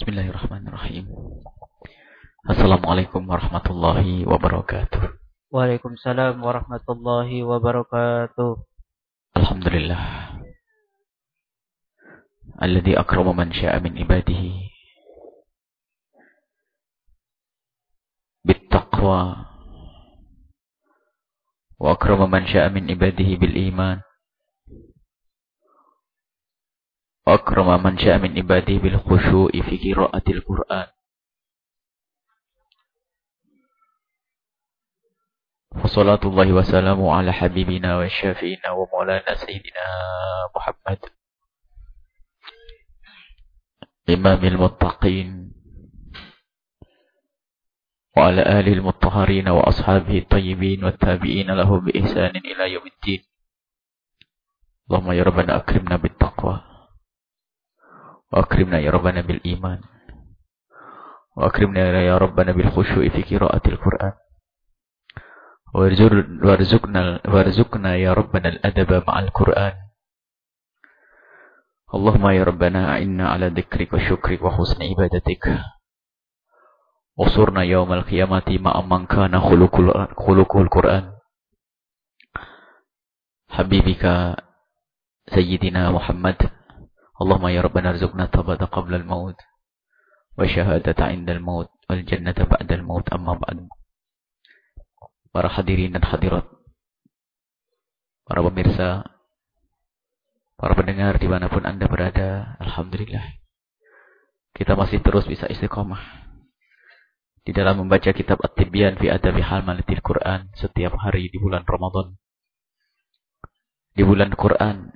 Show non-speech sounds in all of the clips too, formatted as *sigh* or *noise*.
Bismillahirrahmanirrahim. Assalamualaikum warahmatullahi wabarakatuh. Waalaikumsalam warahmatullahi wabarakatuh. Alhamdulillah. Alladhi akrama man sya'a min ibadihi. Bittaqwa. Wa akrama man sya'a min ibadihi bil iman. أكرم من شاء من عباده بالخشوع في قراءة القرآن. فصلاة الله وسلامه على حبيبنا وشافينا ومولانا سيدنا محمد. إمام المتقين. وعلى آله المطهرين وأصحابه الطيبين والتابعين له بإحسان إلى يوم الدين. اللهم يا ربنا أكرمنا بالتقوى. وأكرمنا يا ربنا بالإيمان. وأكرمنا يا ربنا بالخشوع في قراءة القرآن. وارزقنا, وارزقنا يا ربنا الأدب مع القرآن. اللهم يا ربنا أعنا على ذكرك وشكرك وحسن عبادتك. وصرنا يوم القيامة مع من كان خلقه القرآن. حبيبك سيدنا محمد. Allahumma ya Rabbana arzuqna tabata qabla al-maut wa syahadata inda al-maut wal jannata al-maut amma ba'du. Para hadirin dan hadirat, para pemirsa, para pendengar di mana pun Anda berada, Alhamdulillah. Kita masih terus bisa istiqomah di dalam membaca kitab At-Tibyan fi Adabi Halmalatil Quran setiap hari di bulan Ramadan. Di bulan Quran,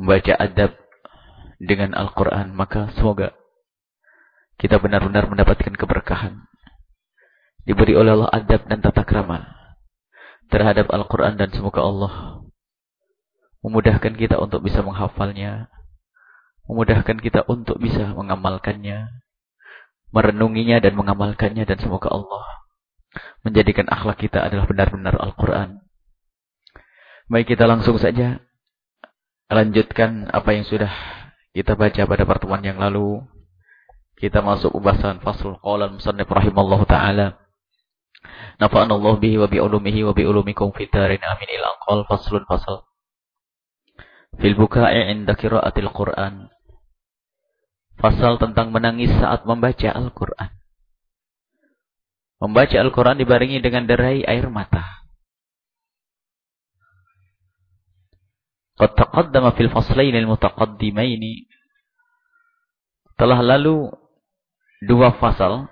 membaca adab dengan Al-Quran, maka semoga kita benar-benar mendapatkan keberkahan. Diberi oleh Allah adab dan tata krama terhadap Al-Quran dan semoga Allah memudahkan kita untuk bisa menghafalnya, memudahkan kita untuk bisa mengamalkannya, merenunginya dan mengamalkannya dan semoga Allah menjadikan akhlak kita adalah benar-benar Al-Quran. Baik kita langsung saja lanjutkan apa yang sudah kita baca pada pertemuan yang lalu. Kita masuk pembahasan faslul qawlan musannif rahimallahu ta'ala. Nafa'an Allah bihi wa bi'ulumihi wa bi'ulumikum fitarin amin ila qal faslun fasal. Fil buka'i inda kiraatil Qur'an. Fasal tentang menangis saat membaca Al-Quran. Membaca Al-Quran dibarengi dengan derai air mata. Qad taqaddama fil faslain al-mutaqaddimaini telah lalu dua fasal.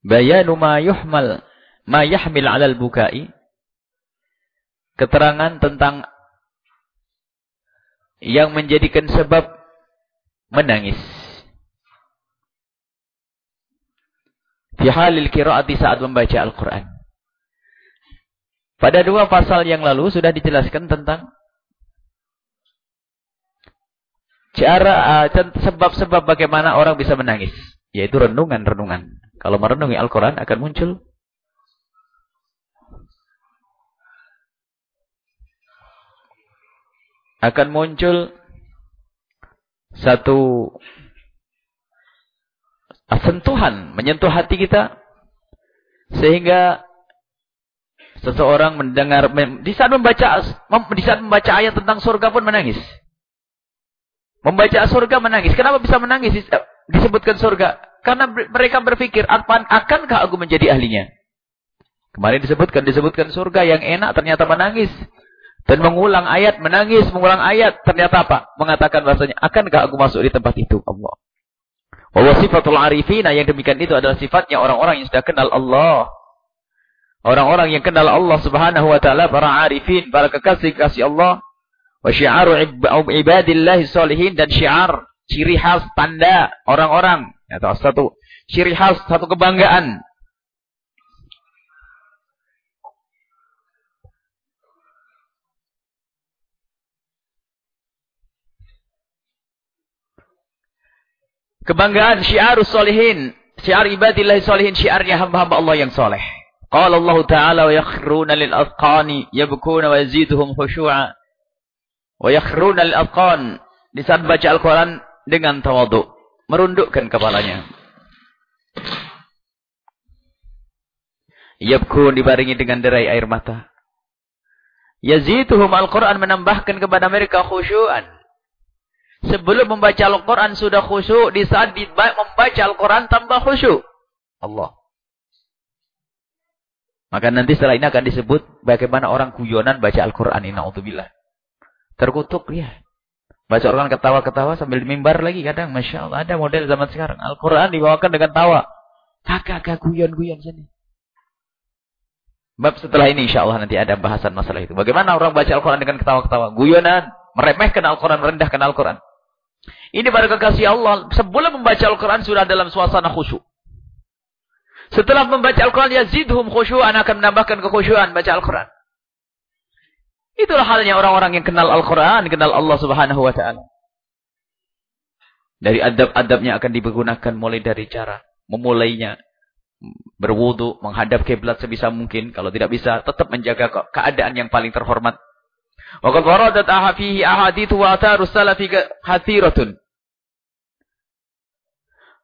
Bayanu ma yuhmal ma yahmil 'ala al-bukai keterangan tentang yang menjadikan sebab menangis. Fi halil qiraati saat membaca Al-Qur'an pada dua pasal yang lalu sudah dijelaskan tentang cara uh, sebab-sebab bagaimana orang bisa menangis, yaitu renungan-renungan. Kalau merenungi Al-Qur'an akan muncul akan muncul satu sentuhan menyentuh hati kita sehingga Seseorang mendengar di saat membaca di saat membaca ayat tentang surga pun menangis. Membaca surga menangis. Kenapa bisa menangis disebutkan surga? Karena mereka berpikir, akankah aku menjadi ahlinya? Kemarin disebutkan disebutkan surga yang enak ternyata menangis dan mengulang ayat menangis mengulang ayat ternyata apa? Mengatakan bahasanya akankah aku masuk di tempat itu Allah. Wa sifatul arifina yang demikian itu adalah sifatnya orang-orang yang sudah kenal Allah. Orang-orang yang kenal Allah Subhanahu wa taala, para arifin, para kekasih-kasih Allah, wa syiaru ibadillahi salihin dan syiar ciri khas tanda orang-orang atau satu ciri khas satu kebanggaan Kebanggaan syiarus solihin. Syiar ibadillahi solihin. Syiarnya hamba-hamba Allah yang soleh. Qala Allah Ta'ala wa yakhruna lil ويزيدهم yabkuna wa yaziduhum khushu'a. Wa yakhruna lil. Di saat baca Al-Quran dengan tawadu. Merundukkan kepalanya. Yabkun dibaringi dengan derai air mata. Yazituhum Al-Quran menambahkan kepada mereka khusyuan. Sebelum membaca Al-Quran sudah khusyuk. Di saat membaca Al-Quran tambah khusyuk. Allah. Maka nanti setelah ini akan disebut bagaimana orang guyonan baca Al-Quran. Ina'udzubillah. Terkutuk ya. Baca Al-Quran ketawa-ketawa sambil mimbar lagi kadang. Masya Allah ada model zaman sekarang. Al-Quran dibawakan dengan tawa. Kakak-kakak guyon-guyon sini. Bab setelah ini insya Allah nanti ada bahasan masalah itu. Bagaimana orang baca Al-Quran dengan ketawa-ketawa. Guyonan. Meremehkan Al-Quran. Merendahkan Al-Quran. Ini para kekasih Allah. Sebelum membaca Al-Quran sudah dalam suasana khusyuk. Setelah membaca Al-Quran, yazidhum khusyu'an akan menambahkan kekhusyuan baca Al-Quran. Itulah halnya orang-orang yang kenal Al-Quran, kenal Allah subhanahu wa ta'ala. Dari adab-adabnya akan digunakan mulai dari cara memulainya. Berwudu, menghadap kiblat sebisa mungkin. Kalau tidak bisa, tetap menjaga keadaan yang paling terhormat. Waqad waradat fihi ahadithu wa atharus salafi hathiratun.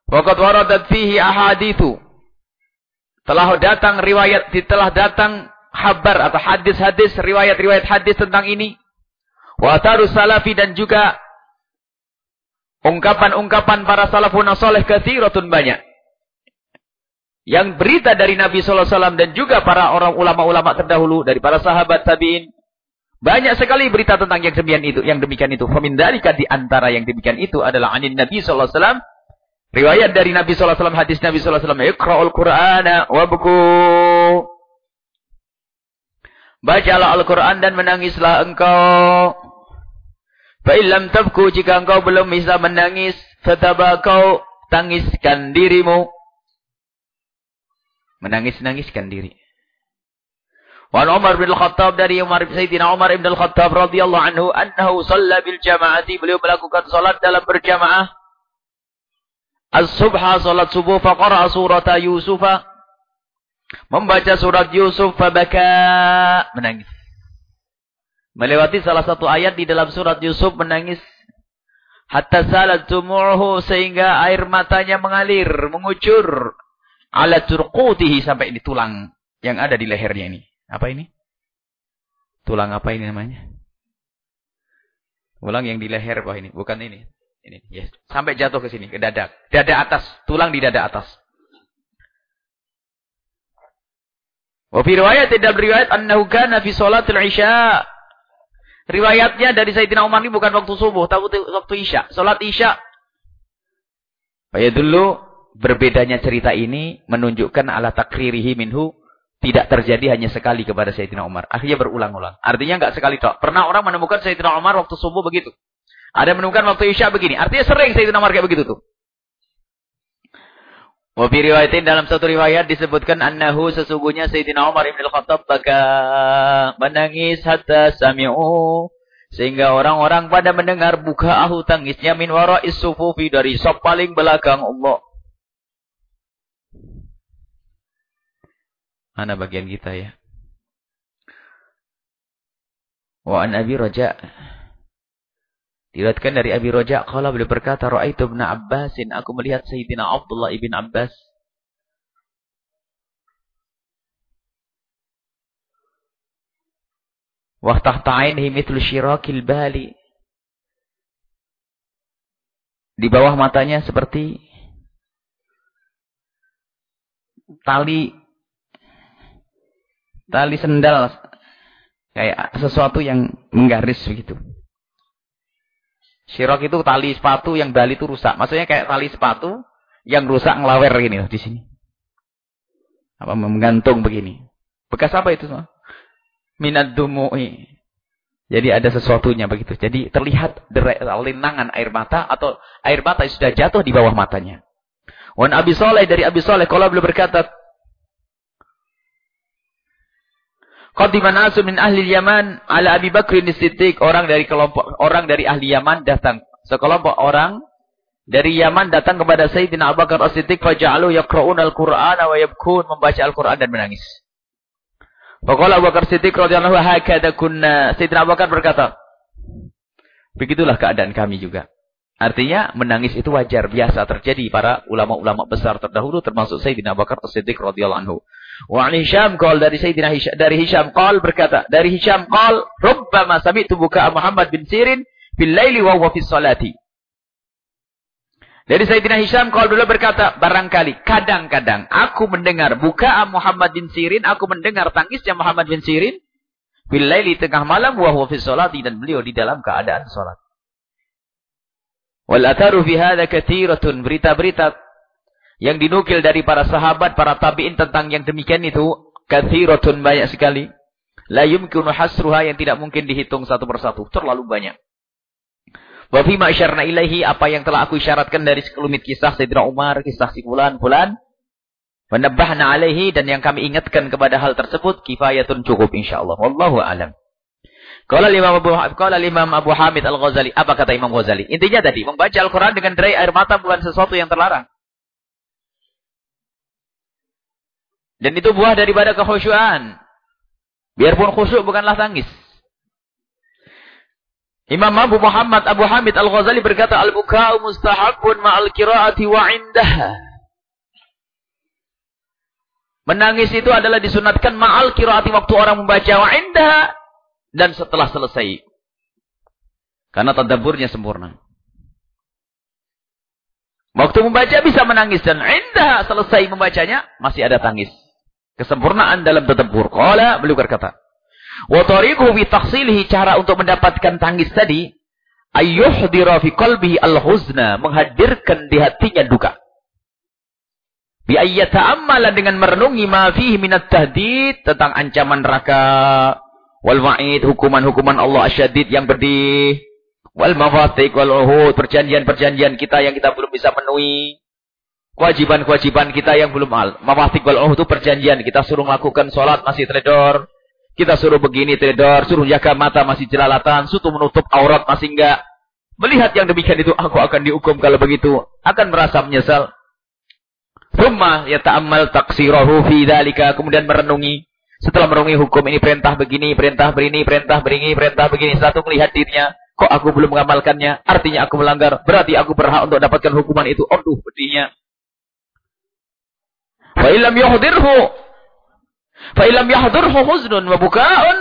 Waqad waradat fihi ahadithu. Telah datang riwayat, telah datang habar atau hadis-hadis, riwayat-riwayat hadis tentang ini. Wa atharus salafi dan juga ungkapan-ungkapan para salafun salih kathiratun banyak. Yang berita dari Nabi SAW dan juga para orang ulama-ulama terdahulu, dari para sahabat tabi'in, banyak sekali berita tentang yang demikian itu, yang demikian itu. Famindalika di antara yang demikian itu adalah anin Nabi wasallam. Riwayat dari Nabi wasallam, hadis Nabi wasallam, "Iqra'ul Qur'ana wabku." Bacalah Al-Qur'an dan menangislah engkau. Fa illam tabku jika engkau belum bisa menangis, fatabakau tangiskan dirimu. Menangis-nangiskan diri. Wa Umar bin Al-Khattab dari Umar Sayyidina Umar bin Al-Khattab radhiyallahu anhu annahu shalla bil jamaati beliau melakukan salat dalam berjamaah as-subha salat subuh fa qara'a surata Yusuf membaca surat Yusuf fa baka menangis melewati salah satu ayat di dalam surat Yusuf menangis hatta salat tumu'uhu sehingga air matanya mengalir mengucur ala turqutihi sampai di tulang yang ada di lehernya ini apa ini? Tulang apa ini namanya? Tulang yang di leher bawah ini, bukan ini. Ini, yes. Sampai jatuh ke sini, ke dada. Dada atas, tulang di dada atas. Wa fi riwayat tidak beriwayat annahu kana fi salatil isya. Riwayatnya dari Sayyidina Umar ini bukan waktu subuh, tapi waktu isya, salat isya. dulu berbedanya cerita ini menunjukkan ala takririhi minhu tidak terjadi hanya sekali kepada Sayyidina Umar. Akhirnya berulang-ulang. Artinya enggak sekali tok. Pernah orang menemukan Sayyidina Umar waktu subuh begitu. Ada menemukan waktu isya begini. Artinya sering Sayyidina Umar kayak begitu tuh. Wabi riwayatin dalam satu riwayat disebutkan annahu sesungguhnya Sayyidina Umar ibn al-Khattab baka menangis hatta sami'u sehingga orang-orang pada mendengar buka ahu tangisnya min wara'is sufufi dari sop paling belakang Allah. Mana bagian kita ya? Wa an Abi Raja. Diriwayatkan dari Abi Raja qala beliau berkata raaitu Ibnu Abbasin. Aku melihat Sayyidina Abdullah ibn Abbas. Wa tahta ainihi mithlu syirakil bali. Di bawah matanya seperti tali tali sendal kayak sesuatu yang menggaris begitu. Sirok itu tali sepatu yang bali itu rusak. Maksudnya kayak tali sepatu yang rusak ngelawer gini di sini. Apa menggantung begini. Bekas apa itu semua? Minat dumu'i. Jadi ada sesuatunya begitu. Jadi terlihat linangan air mata atau air mata sudah jatuh di bawah matanya. Wan Abi Soleh dari Abi Soleh kalau beliau berkata Qadima nasu min ahli Yaman ala Abi Bakr Siddiq. Orang dari kelompok orang dari ahli Yaman datang. Sekelompok orang dari Yaman datang kepada Sayyidina Abu Bakar As-Siddiq faja'alu yaqra'una al-Qur'ana wa yabkun membaca Al-Qur'an dan menangis. Faqala Abu Bakar Siddiq radhiyallahu hakada kunna. Sayyidina Abu Bakar berkata, begitulah keadaan kami juga. Artinya menangis itu wajar, biasa terjadi para ulama-ulama besar terdahulu termasuk Sayyidina Bakar As-Siddiq radhiyallahu anhu. Wa an Hisham qol dari Sayyidina Hisham dari Hisham qol berkata, dari Hisham qol, "Rubbama sami'tu buka Muhammad bin Sirin bil laili wa huwa fi salati." Dari Sayyidina Hisham qol dulu berkata, barangkali kadang-kadang aku mendengar buka Muhammad bin Sirin, aku mendengar tangisnya Muhammad bin Sirin bil laili tengah malam wa huwa fi salati dan beliau di dalam keadaan salat. Wal atharu fi hadha katsiratun berita-berita yang dinukil dari para sahabat, para tabi'in tentang yang demikian itu katsiratun banyak sekali. La yumkinu hasruha yang tidak mungkin dihitung satu persatu, terlalu banyak. Wa fi ma ilaihi apa yang telah aku isyaratkan dari sekelumit kisah Sayyidina Umar, kisah si fulan fulan. Wa alaihi dan yang kami ingatkan kepada hal tersebut kifayatun cukup insyaallah. Wallahu alam. Kalau Imam Abu Qala Imam Abu Hamid Al-Ghazali, apa kata Imam Ghazali? Intinya tadi, membaca Al-Qur'an dengan derai air mata bukan sesuatu yang terlarang. Dan itu buah daripada kekhusyuan. Biarpun khusyuk bukanlah tangis. Imam Abu Muhammad Abu Hamid Al-Ghazali berkata, Al-buka'u mustahabun ma'al kira'ati wa indaha. Menangis itu adalah disunatkan ma'al kira'ati waktu orang membaca wa indaha dan setelah selesai. Karena tadaburnya sempurna. Waktu membaca bisa menangis dan indah selesai membacanya masih ada tangis. Kesempurnaan dalam tadabbur. Qala beliau berkata, "Wa tariquhu fi tahsilihi cara untuk mendapatkan tangis tadi ayyuhdira fi qalbihi al-huzna, menghadirkan di hatinya duka. Bi ayyata'ammala dengan merenungi ma fihi minat tahdid tentang ancaman neraka, wal wa'id hukuman-hukuman Allah asyadid yang pedih wal mafathiq wal uhud perjanjian-perjanjian kita yang kita belum bisa penuhi kewajiban-kewajiban kita yang belum al mafathiq wal itu perjanjian kita suruh melakukan sholat masih teledor kita suruh begini teledor suruh jaga mata masih jelalatan suruh menutup aurat masih enggak melihat yang demikian itu aku akan dihukum kalau begitu akan merasa menyesal Thumma yata'ammal taqsirahu fi dhalika kemudian merenungi setelah merenungi hukum ini perintah begini, perintah begini, perintah begini, perintah begini. Satu melihat dirinya, kok aku belum mengamalkannya? Artinya aku melanggar. Berarti aku berhak untuk dapatkan hukuman itu. Aduh, pedihnya. Fa ilam yahdirhu. Fa yahdurhu khuznun wa buka'un.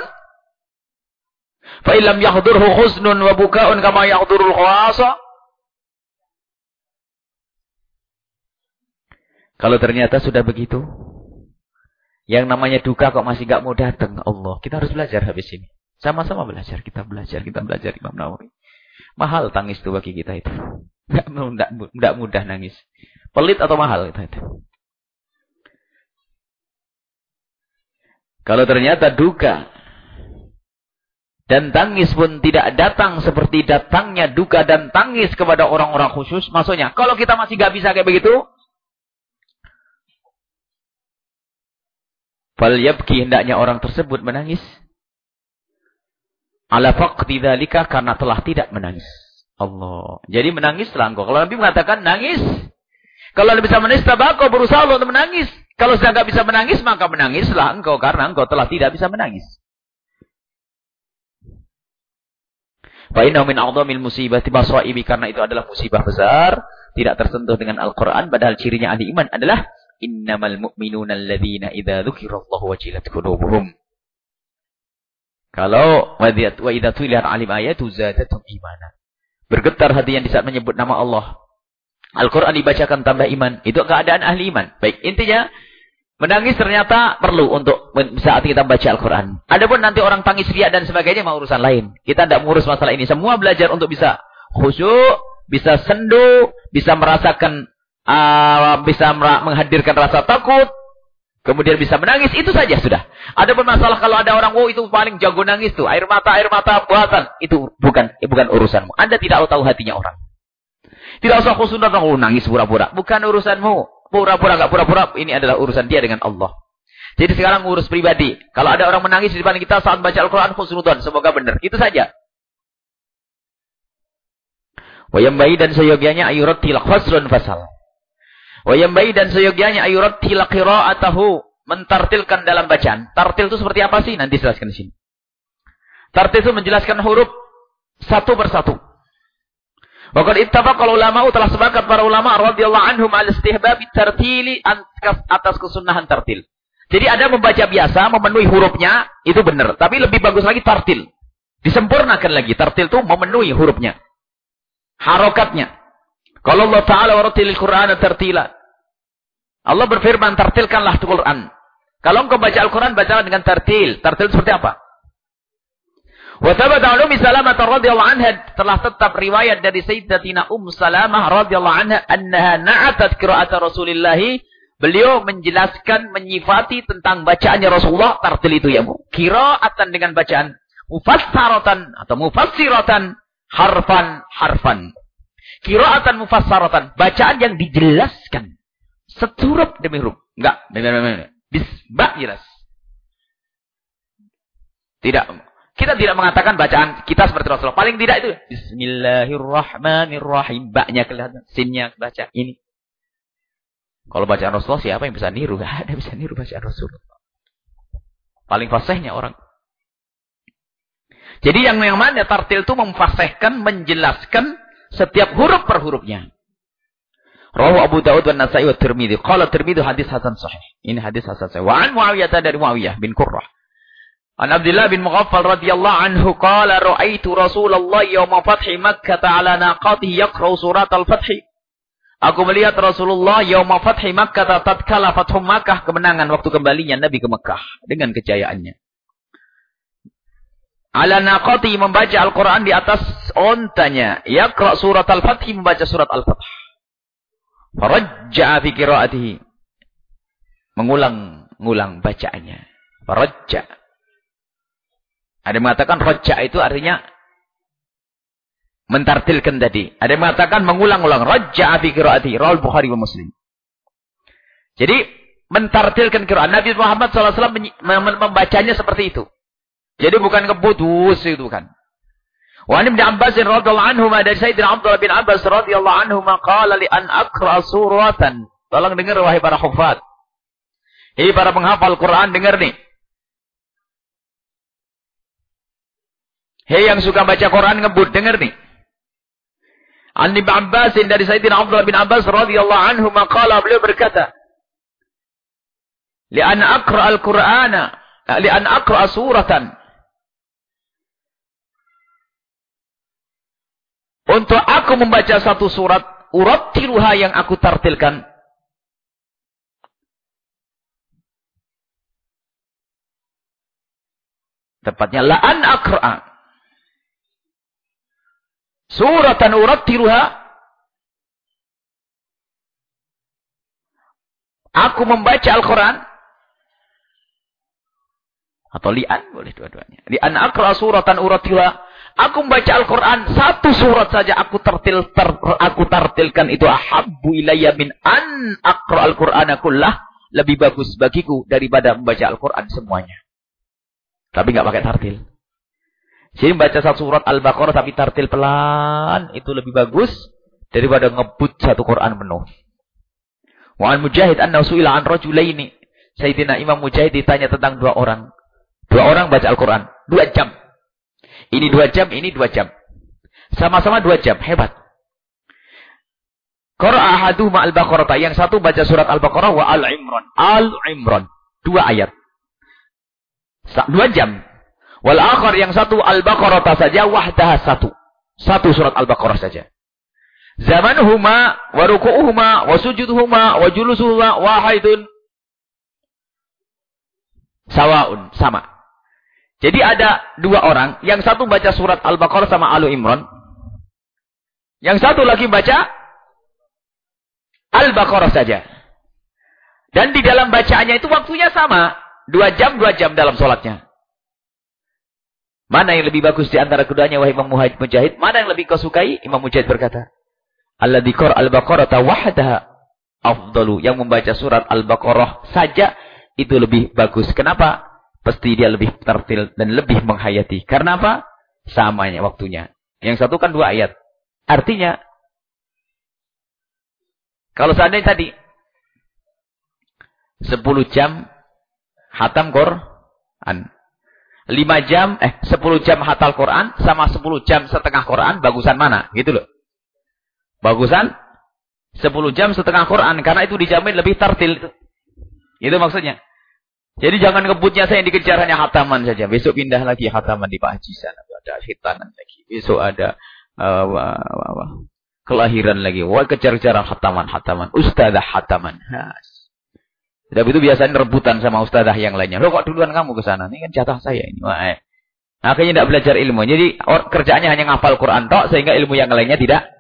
Fa ilam yahdurhu khuznun wa buka'un kama yahdurul khawasa. Kalau ternyata sudah begitu, yang namanya duka kok masih gak mau datang. Allah. Kita harus belajar habis ini. Sama-sama belajar. Kita belajar. Kita belajar Imam Nawawi. Mahal tangis itu bagi kita itu. Gak, gak, gak mudah nangis. Pelit atau mahal itu. itu. Kalau ternyata duka dan tangis pun tidak datang seperti datangnya duka dan tangis kepada orang-orang khusus. Maksudnya, kalau kita masih gak bisa kayak begitu, Fal yabki hendaknya orang tersebut menangis. Ala faqdi dzalika karena telah tidak menangis. Allah. Jadi menangislah engkau. Kalau Nabi mengatakan nangis. Kalau Nabi bisa menangis, tabako berusaha untuk menangis. Kalau sudah tidak bisa menangis, maka menangislah engkau karena engkau telah tidak bisa menangis. Fa'innahu min a'dhamil musibati basaibi karena itu adalah musibah besar, tidak tersentuh dengan Al-Qur'an padahal cirinya ahli iman adalah innamal mu'minuna alladhina idza dzukirallahu wajilat qulubuhum. Kalau wa idza tuliyat alim ayatu zadatum imana. Bergetar hati yang di saat menyebut nama Allah. Al-Quran dibacakan tambah iman. Itu keadaan ahli iman. Baik, intinya menangis ternyata perlu untuk saat kita baca Al-Quran. Adapun nanti orang tangis riak dan sebagainya mau urusan lain. Kita tidak mengurus masalah ini. Semua belajar untuk bisa khusyuk, bisa sendu, bisa merasakan uh, bisa menghadirkan rasa takut, kemudian bisa menangis, itu saja sudah. Ada pun masalah kalau ada orang, oh itu paling jago nangis tuh, air mata, air mata buatan, itu bukan bukan urusanmu. Anda tidak tahu hatinya orang. Tidak usah khusus oh nangis pura-pura, bukan urusanmu. Pura-pura nggak pura-pura, ini adalah urusan dia dengan Allah. Jadi sekarang urus pribadi. Kalau ada orang menangis di depan kita saat baca Al-Quran, khusnudon. Semoga benar. Itu saja. Wayambai dan seyogianya ayurat tilak faslun fasal. Wayambai dan seyogianya ayurat qira'atahu mentartilkan dalam bacaan. Tartil itu seperti apa sih? Nanti jelaskan di sini. Tartil itu menjelaskan huruf satu persatu. Waqad ittafaqa ulama telah sepakat para ulama radhiyallahu anhum al istihbab tartili atas kesunahan tartil. Jadi ada membaca biasa, memenuhi hurufnya, itu benar. Tapi lebih bagus lagi tartil. Disempurnakan lagi. Tartil itu memenuhi hurufnya. Harokatnya. Kalau Allah Ta'ala waratilil Qur'an tartila. Allah berfirman, tartilkanlah Al-Quran. Kalau engkau baca Al-Quran, bacalah dengan tartil. Tartil seperti apa? Wa thabata Ummi Salamah radhiyallahu anha telah tetap riwayat dari Sayyidatina Um Salamah radhiyallahu anha annaha na'atat qira'at Rasulillah. Beliau menjelaskan menyifati tentang bacaannya Rasulullah tartil itu ya Bu. Qira'atan dengan bacaan mufassaratan atau mufassiratan harfan harfan. Qira'atan mufassaratan, bacaan yang dijelaskan seturut demi huruf. Enggak, bisbak jelas. Tidak kita tidak mengatakan bacaan kita seperti Rasulullah. Paling tidak itu. Bismillahirrahmanirrahim. Baknya kelihatan. Sinnya baca ini. Kalau bacaan Rasulullah siapa yang bisa niru? *laughs* Gak ada bisa niru bacaan Rasulullah. Paling fasihnya orang. Jadi yang yang mana tartil itu memfasihkan, menjelaskan setiap huruf per hurufnya. Rawu Abu Dawud dan Nasai wa Tirmidzi. Qala Tirmidzi hadis hasan sahih. Ini hadis hasan sahih. Wa an Muawiyah dari Muawiyah bin Qurrah. An Abdullah bin Mughaffal radhiyallahu anhu qala ra'aitu Rasulullah yawma fathi Makkah ala naqatihi yaqra'u surat al-Fath. Aku melihat Rasulullah yawma fathi Makkah tatkala fathu Makkah kemenangan waktu kembalinya Nabi ke Makkah dengan kejayaannya. Ala naqati membaca Al-Quran di atas ontanya. Yaqra' surat Al-Fath membaca surat Al-Fath. Farajja'a fi qira'atihi. Mengulang-ngulang bacaannya. Farajja'a. Ada yang mengatakan roja itu artinya mentartilkan tadi. Ada yang mengatakan mengulang-ulang. Roja fi kiraati. Rawal Bukhari wa Muslim. Jadi mentartilkan kiraat. Nabi Muhammad SAW membacanya seperti itu. Jadi bukan keputus itu bukan. Wa Ibn Abbas radhiyallahu anhu dari Sayyidina Abdullah bin Abbas radhiyallahu anhu qala li an aqra suratan. Tolong dengar wahai para hufaz. Hei para penghafal Quran dengar nih. Hei yang suka baca Quran ngebut, dengar nih. An Ibn Abbas dari Sayyidina Abdullah bin Abbas radhiyallahu anhu maqala beliau berkata, "Li'an aqra al-Qur'ana, li'an aqra suratan." Untuk aku membaca satu surat, urattiluha yang aku tartilkan. Tepatnya la'an aqra. Suratan urattiruha. Aku membaca Al-Quran. Atau li'an, boleh dua-duanya. Li'an akra suratan urattiruha. Aku membaca Al-Quran, satu surat saja aku tertil, ter, aku tartilkan itu ahabbu ilayya min an akra Al-Qur'ana kullah. Lebih bagus bagiku daripada membaca Al-Quran semuanya. Tapi nggak pakai tartil. Jadi membaca satu surat Al-Baqarah tapi tartil pelan itu lebih bagus daripada ngebut satu Quran penuh. Wa an Mujahid anna su'ila an rajulaini. Sayyidina Imam Mujahid ditanya tentang dua orang. Dua orang baca Al-Quran. Dua jam. Ini dua jam, ini dua jam. Sama-sama dua jam. Hebat. Qara'a ahaduhuma al-Baqarah. Yang satu baca surat Al-Baqarah wa Al-Imran. Al-Imran. Dua ayat. Dua jam. Wal akhar yang satu Al-Baqarah saja wahdah satu. Satu surat Al-Baqarah saja. Zamanuhuma wa ruku'uhuma wa sujuduhuma wa julusuhuma wahidun sawaun sama. Jadi ada dua orang, yang satu baca surat Al-Baqarah sama Al Imran. Yang satu lagi baca Al-Baqarah saja. Dan di dalam bacaannya itu waktunya sama. Dua jam, dua jam dalam sholatnya. Mana yang lebih bagus di antara keduanya wahai Imam Mujahid? Mana yang lebih kau sukai? Imam Mujahid berkata, Alladzi qara al-Baqarah wahdaha afdalu. Yang membaca surat Al-Baqarah saja itu lebih bagus. Kenapa? Pasti dia lebih tertil dan lebih menghayati. Karena apa? Samanya waktunya. Yang satu kan dua ayat. Artinya, kalau seandainya tadi 10 jam hatam Quran. 5 jam, eh 10 jam hatal Quran sama 10 jam setengah Quran, bagusan mana? Gitu loh. Bagusan 10 jam setengah Quran karena itu dijamin lebih tartil itu. Itu maksudnya. Jadi jangan ngebutnya saya yang dikejar hanya hataman saja. Besok pindah lagi hataman di Pak Haji sana. Ada hitanan lagi. Besok ada uh, uh, uh, uh, kelahiran lagi. Wah kejar-kejar hataman-hataman. Ustazah hataman. Has. Tapi itu biasanya rebutan sama ustazah yang lainnya. Lo kok duluan kamu ke sana? Ini kan jatah saya ini. Wah, eh. Akhirnya tidak belajar ilmu. Jadi kerjaannya hanya ngafal Quran tok sehingga ilmu yang lainnya tidak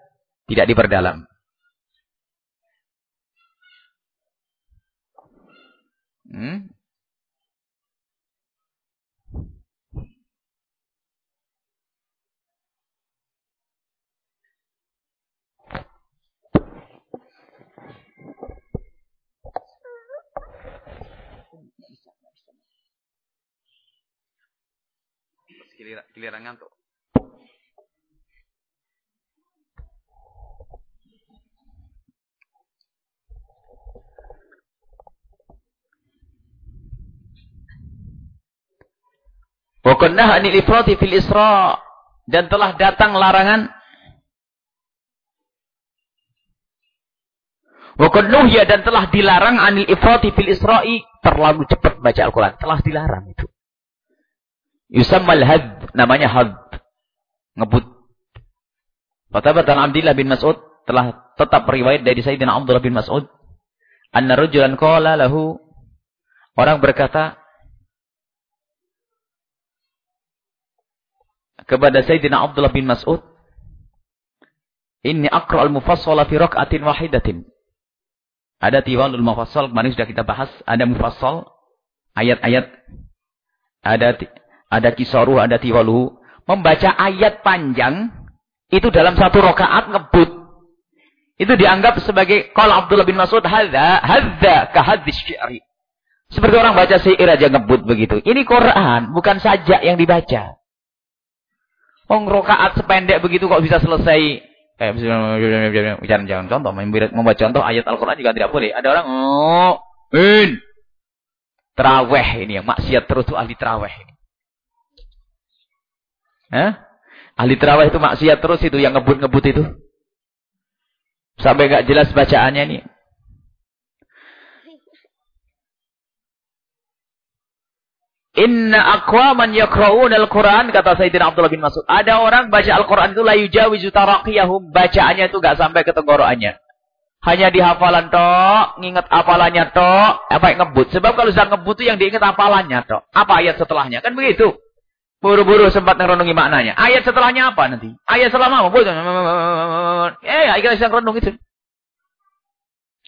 tidak diperdalam. Hmm? Giliran ngantuk. Wa kunna anil ifrati fil isra dan telah datang larangan Wa ya dan telah dilarang anil ifrati fil isra'i terlalu cepat baca Al-Qur'an, telah dilarang itu. Yusammal had, namanya had. Ngebut. Fatabatan Abdullah bin Mas'ud telah tetap riwayat dari Sayyidina Abdullah bin Mas'ud. Anna rajulan qala lahu orang berkata kepada Sayyidina Abdullah bin Mas'ud, Ini akra al-mufassala fi rak'atin wahidatin. Ada tiwalul mufassal, kemarin sudah kita bahas. Ada mufassal, ayat-ayat. Ada ada kisaruh, ada tiwaluhu. Membaca ayat panjang, itu dalam satu rakaat ngebut. Itu dianggap sebagai, kalau Abdullah bin Mas'ud, hadha, hadha kahadis syi'ri. Seperti orang baca syair aja ngebut begitu. Ini Quran, bukan sajak yang dibaca. Wong rokaat sependek begitu kok bisa selesai. Eh, jangan jangan contoh, membuat contoh ayat Al-Quran juga tidak boleh. Ada orang, oh, in. Teraweh ini yang maksiat terus tuh ahli teraweh ini. Eh? Ahli teraweh itu maksiat terus itu yang ngebut-ngebut itu. Sampai nggak jelas bacaannya nih. Inna aqwaman yaqra'un al-Qur'an kata Sayyidina Abdullah bin Mas'ud. Ada orang baca Al-Qur'an itu la yujawizu taraqiyahum, bacaannya itu enggak sampai ke tenggorokannya. Hanya di hafalan tok, nginget hafalannya tok, apa yang ngebut. Sebab kalau sudah ngebut itu yang diingat hafalannya tok. Apa ayat setelahnya? Kan begitu. Buru-buru sempat ngerenungi maknanya. Ayat setelahnya apa nanti? Ayat selama apa? Eh, ayat yang renung itu.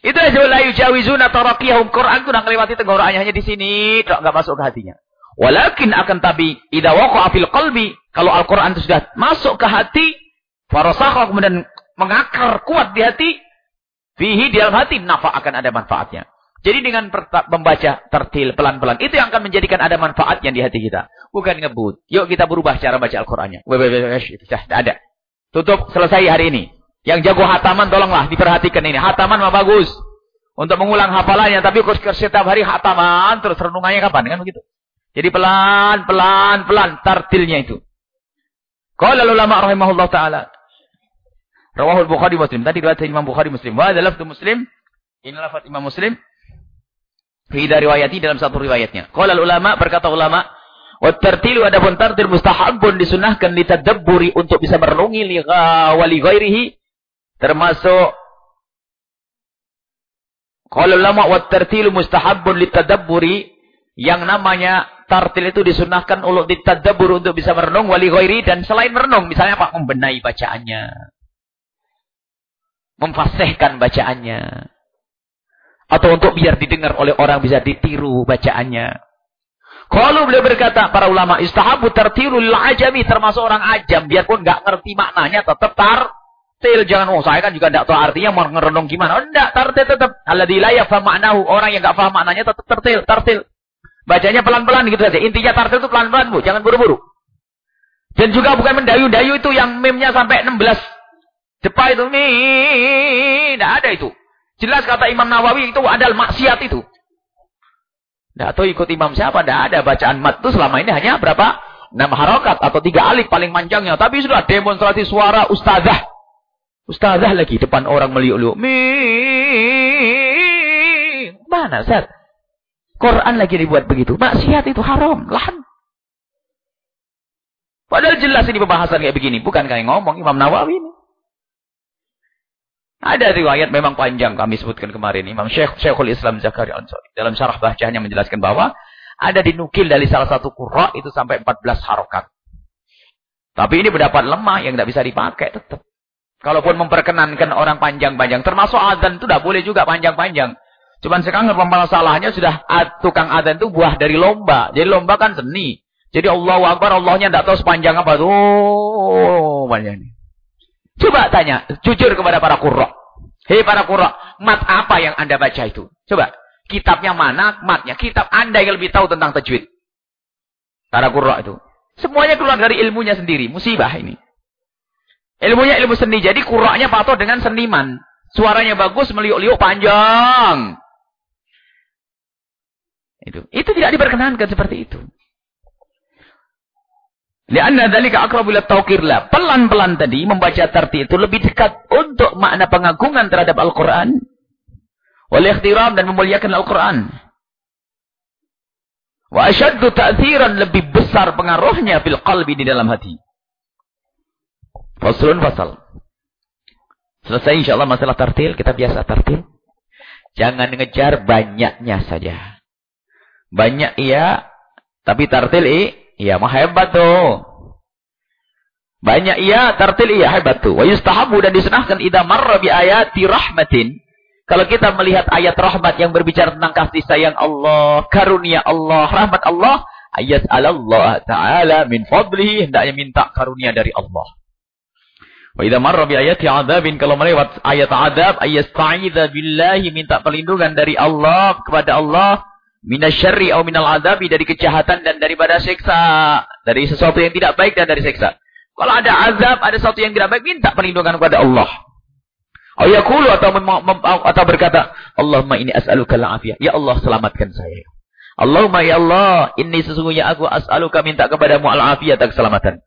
Itu aja la yujawizuna taraqiyahum. Quran itu udah melewati tenggorokannya hanya di sini, tok enggak masuk ke hatinya. Walakin akan tapi idza waqa'a fil qalbi, kalau Al-Qur'an itu sudah masuk ke hati, farasakha kemudian mengakar kuat di hati, fihi di dalam hati nafa akan ada manfaatnya. Jadi dengan membaca tertil pelan-pelan itu yang akan menjadikan ada manfaatnya di hati kita, bukan ngebut. Yuk kita berubah cara baca Al-Qur'annya. Sudah ada. Tutup selesai hari ini. Yang jago hataman tolonglah diperhatikan ini. Hataman mah bagus. Untuk mengulang hafalannya tapi setiap hari hataman terus renungannya kapan kan begitu. Jadi pelan, pelan, pelan tartilnya itu. Qala ulama rahimahullah taala. Rawahul Bukhari Muslim. Tadi riwayat Imam Bukhari Muslim. Wa lafzu Muslim. Ini lafaz Imam Muslim. Fi riwayati dalam satu riwayatnya. Qala ulama berkata ulama, wa tartilu adapun tartil mustahabun disunahkan litadabburi untuk bisa merenungi li wali ghairihi termasuk Qala ulama wa tartilu mustahabun litadabburi yang namanya tartil itu disunahkan untuk ditadabur untuk bisa merenung wali ghairi dan selain merenung misalnya apa membenahi bacaannya memfasihkan bacaannya atau untuk biar didengar oleh orang bisa ditiru bacaannya kalau beliau berkata para ulama istahabu tartilul ajami termasuk orang ajam biarpun nggak ngerti maknanya tetap tartil jangan oh saya kan juga tidak tahu artinya mau ngerenung gimana oh, enggak tartil tetap alladzi la yafham maknahu orang yang nggak paham maknanya tetap tartil tartil Bacanya pelan-pelan gitu saja. Intinya tartil itu pelan-pelan, Bu. Jangan buru-buru. Dan juga bukan mendayu-dayu itu yang meme-nya sampai 16 depa itu. Tidak ada itu. Jelas kata Imam Nawawi itu adalah maksiat itu. Tidak tahu ikut imam siapa. Tidak ada bacaan mat itu selama ini hanya berapa? 6 harokat atau 3 alif paling panjangnya. Tapi sudah demonstrasi suara ustazah. Ustazah lagi depan orang meliuk-liuk. Mana, Ustaz? Quran lagi dibuat begitu. Maksiat itu haram. Lahan. Padahal jelas ini pembahasan kayak begini. Bukan kayak ngomong Imam Nawawi ini. Ada riwayat memang panjang kami sebutkan kemarin. Imam Syekh Syekhul Islam Zakaria Ansari. Dalam syarah bacanya menjelaskan bahwa ada dinukil dari salah satu kurra itu sampai 14 harokat. Tapi ini pendapat lemah yang tidak bisa dipakai tetap. Kalaupun memperkenankan orang panjang-panjang. Termasuk adzan itu tidak boleh juga panjang-panjang. Cuman sekarang masalahnya sudah tukang adzan itu buah dari lomba. Jadi lomba kan seni. Jadi Allah Akbar, Allahnya tidak tahu sepanjang apa. Oh, banyak ini. Coba tanya, jujur kepada para kurra. Hei para kurra, mat apa yang anda baca itu? Coba, kitabnya mana, matnya. Kitab anda yang lebih tahu tentang tajwid. Para kurra itu. Semuanya keluar dari ilmunya sendiri. Musibah ini. Ilmunya ilmu seni. Jadi kurraknya patuh dengan seniman. Suaranya bagus, meliuk-liuk panjang. Itu. Itu tidak diperkenankan seperti itu. Lianna dzalika aqrabu ila tawqirlah. Pelan-pelan tadi membaca tarti itu lebih dekat untuk makna pengagungan terhadap Al-Qur'an. Wal ikhtiram dan memuliakan Al-Qur'an. Wa asyaddu ta'thiran lebih besar pengaruhnya fil qalbi di dalam hati. Faslun fasal. Selesai insyaAllah masalah tartil. Kita biasa tartil. Jangan ngejar banyaknya saja. Banyak iya. Tapi tartil iya. Iya, mah hebat tuh. Banyak iya, tartil iya, hebat tuh. Wa yustahabu dan disenahkan idza marra bi ayati rahmatin. Kalau kita melihat ayat rahmat yang berbicara tentang kasih sayang Allah, karunia Allah, rahmat Allah, ayat Allah Ta'ala min fadlihi, hendaknya minta karunia dari Allah. Wa idza marra bi ayati adzabin kalau melewat ayat azab, ayat sta'idza billahi minta perlindungan dari Allah kepada Allah minasyarri atau minal adabi dari kejahatan dan daripada siksa. Dari sesuatu yang tidak baik dan dari siksa. Kalau ada azab, ada sesuatu yang tidak baik, minta perlindungan kepada Allah. Ayakulu atau atau berkata, Allahumma ini as'aluka la'afiyah. Ya Allah, selamatkan saya. Allahumma ya Allah, ini sesungguhnya aku as'aluka minta kepadamu al-afiyah keselamatan.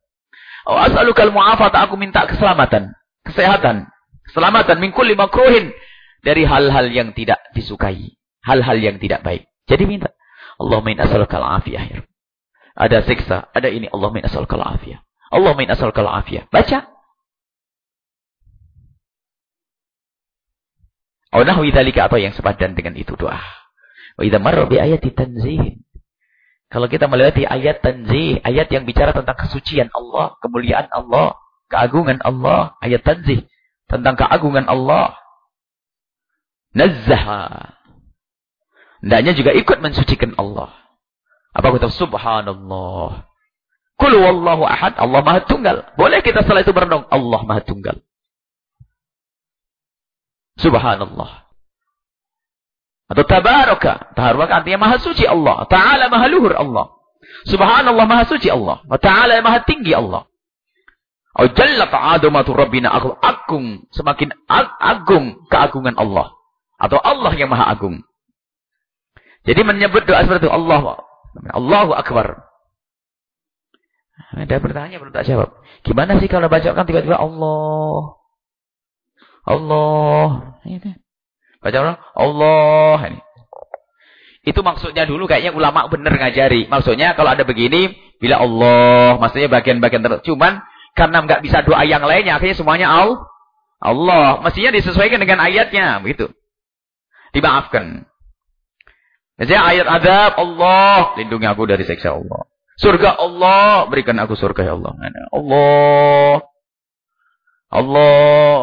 Oh, as'aluka al-mu'afat, aku minta keselamatan. Kesehatan. Keselamatan min kulli makruhin. Dari hal-hal yang tidak disukai. Hal-hal yang tidak baik. Jadi minta. Allahumma in as'aluka al-afiyah. Ada siksa, ada ini. Allahumma in as'aluka al-afiyah. Allahumma in as'aluka al-afiyah. Baca. Nahwi dzalika atau yang sepadan dengan itu doa. Wa idza marra bi ayati tanzih. Kalau kita melewati ayat tanzih, ayat yang bicara tentang kesucian Allah, kemuliaan Allah, keagungan Allah, ayat tanzih tentang keagungan Allah. Nazzaha Hendaknya juga ikut mensucikan Allah. Apa kata subhanallah. Kul wallahu ahad, Allah Maha Tunggal. Boleh kita setelah itu berenung, Allah Maha Tunggal. Subhanallah. Atau tabaraka. Tabaraka artinya Maha Suci Allah. Ta'ala Maha Luhur Allah. Subhanallah Maha Suci Allah. Ta'ala Maha Tinggi Allah. Au jalla ta'adumatu rabbina agung. Semakin agung keagungan Allah. Atau Allah yang Maha Agung. Jadi menyebut doa seperti itu Allah Allahu Akbar. Ada pertanyaan belum tak jawab. Gimana sih kalau bacakan tiba-tiba Allah Allah Baca orang Allah ini. Itu maksudnya dulu kayaknya ulama benar ngajari. Maksudnya kalau ada begini, bila Allah, maksudnya bagian-bagian tertentu. Cuman karena nggak bisa doa yang lainnya, akhirnya semuanya Allah. Allah. Mestinya disesuaikan dengan ayatnya, begitu. Dimaafkan. Misalnya ayat adab Allah, lindungi aku dari siksa Allah. Surga Allah, berikan aku surga ya Allah. Allah. Allah.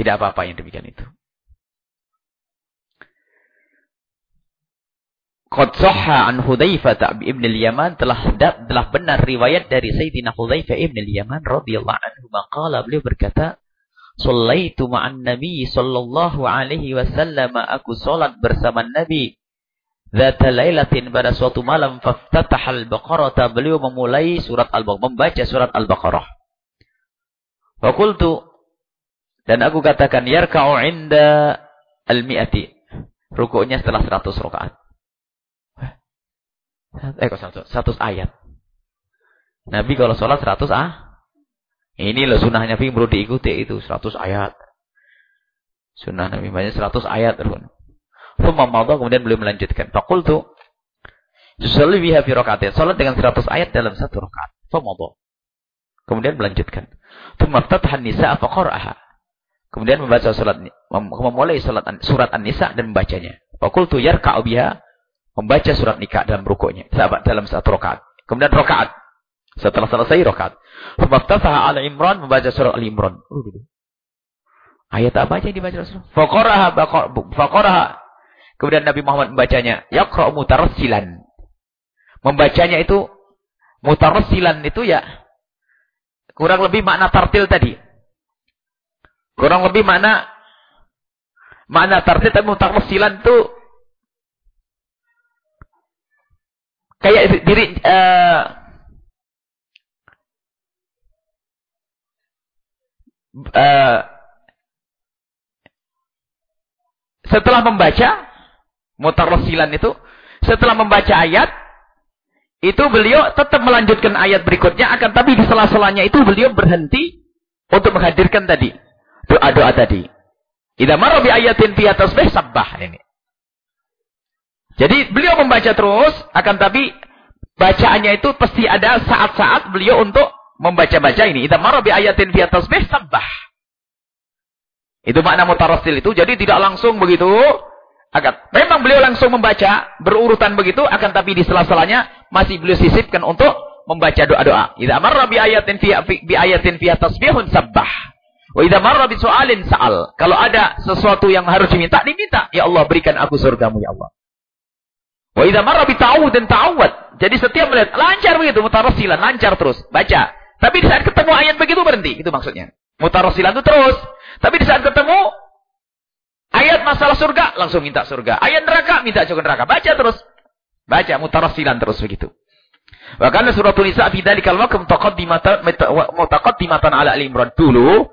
Tidak apa-apa yang demikian itu. Qad sahha an Hudzaifah ibn al-Yaman telah telah benar riwayat dari Sayyidina Hudzaifah ibn al-Yaman radhiyallahu anhu maqala beliau berkata Sallaitu ma'an Nabi sallallahu alaihi wasallam. Aku salat bersama Nabi. Zata lailatin pada suatu malam faftatahal baqarah. Beliau memulai surat Al-Baqarah. Membaca surat Al-Baqarah. Fakultu. Dan aku katakan. Yarka'u inda al-mi'ati. Rukuknya setelah 100 rakaat. Eh kok 100, 100 ayat. Nabi kalau sholat 100 ah, Ini loh sunnah Nabi perlu diikuti itu 100 ayat. Sunnah Nabi banyak 100 ayat. Thumma kemudian beliau melanjutkan. Fakultu Yusalli biha fi rakaatin. Salat dengan 100 ayat dalam satu rakaat. Famadha. Kemudian melanjutkan. Thumma ftataha nisa fa qara'aha. Kemudian membaca salat memulai salat surat An-Nisa dan membacanya. Fakultu yarka'u biha membaca surat nikah dalam rukuknya. Dalam satu rakaat. Kemudian rakaat. Setelah selesai rakaat. Thumma ftataha Al Imran membaca surat Al Imran. Oh, gitu. Ayat apa aja yang dibaca Rasulullah? Faqaraha faqaraha. Kemudian Nabi Muhammad membacanya. Yaqra'u mutarassilan. Membacanya itu mutarassilan itu ya kurang lebih makna tartil tadi. Kurang lebih makna makna tartil tapi mutarassilan itu kayak diri uh, uh, setelah membaca mutarassilan itu setelah membaca ayat itu beliau tetap melanjutkan ayat berikutnya akan tapi di sela-selanya itu beliau berhenti untuk menghadirkan tadi doa-doa tadi. Idza marra bi ayatin fi tasbih sabbah ini. Jadi beliau membaca terus akan tapi bacaannya itu pasti ada saat-saat beliau untuk membaca-baca ini. Idza marra bi ayatin fi tasbih sabbah. Itu makna mutarassil itu. Jadi tidak langsung begitu akan memang beliau langsung membaca berurutan begitu akan tapi di sela-selanya masih beliau sisipkan untuk membaca doa-doa. Idza marra bi ayatin fi bi ayatin fi tasbihun sabbah. Wa idza marra bi sa'al. Kalau ada sesuatu yang harus diminta, diminta. Ya Allah, berikan aku surgamu ya Allah. Wa idza marra bi ta'awudin ta'awud. Jadi setiap melihat lancar begitu mutarassilan, lancar terus baca. Tapi di saat ketemu ayat begitu berhenti, itu maksudnya. Mutarassilan itu terus. Tapi di saat ketemu Ayat masalah surga, langsung minta surga. Ayat neraka, minta juga neraka. Baca terus. Baca, mutarasilan terus begitu. Bahkan suratul Nisa bidzalikal waqt mutaqaddimatan ala Al-Imran. Dulu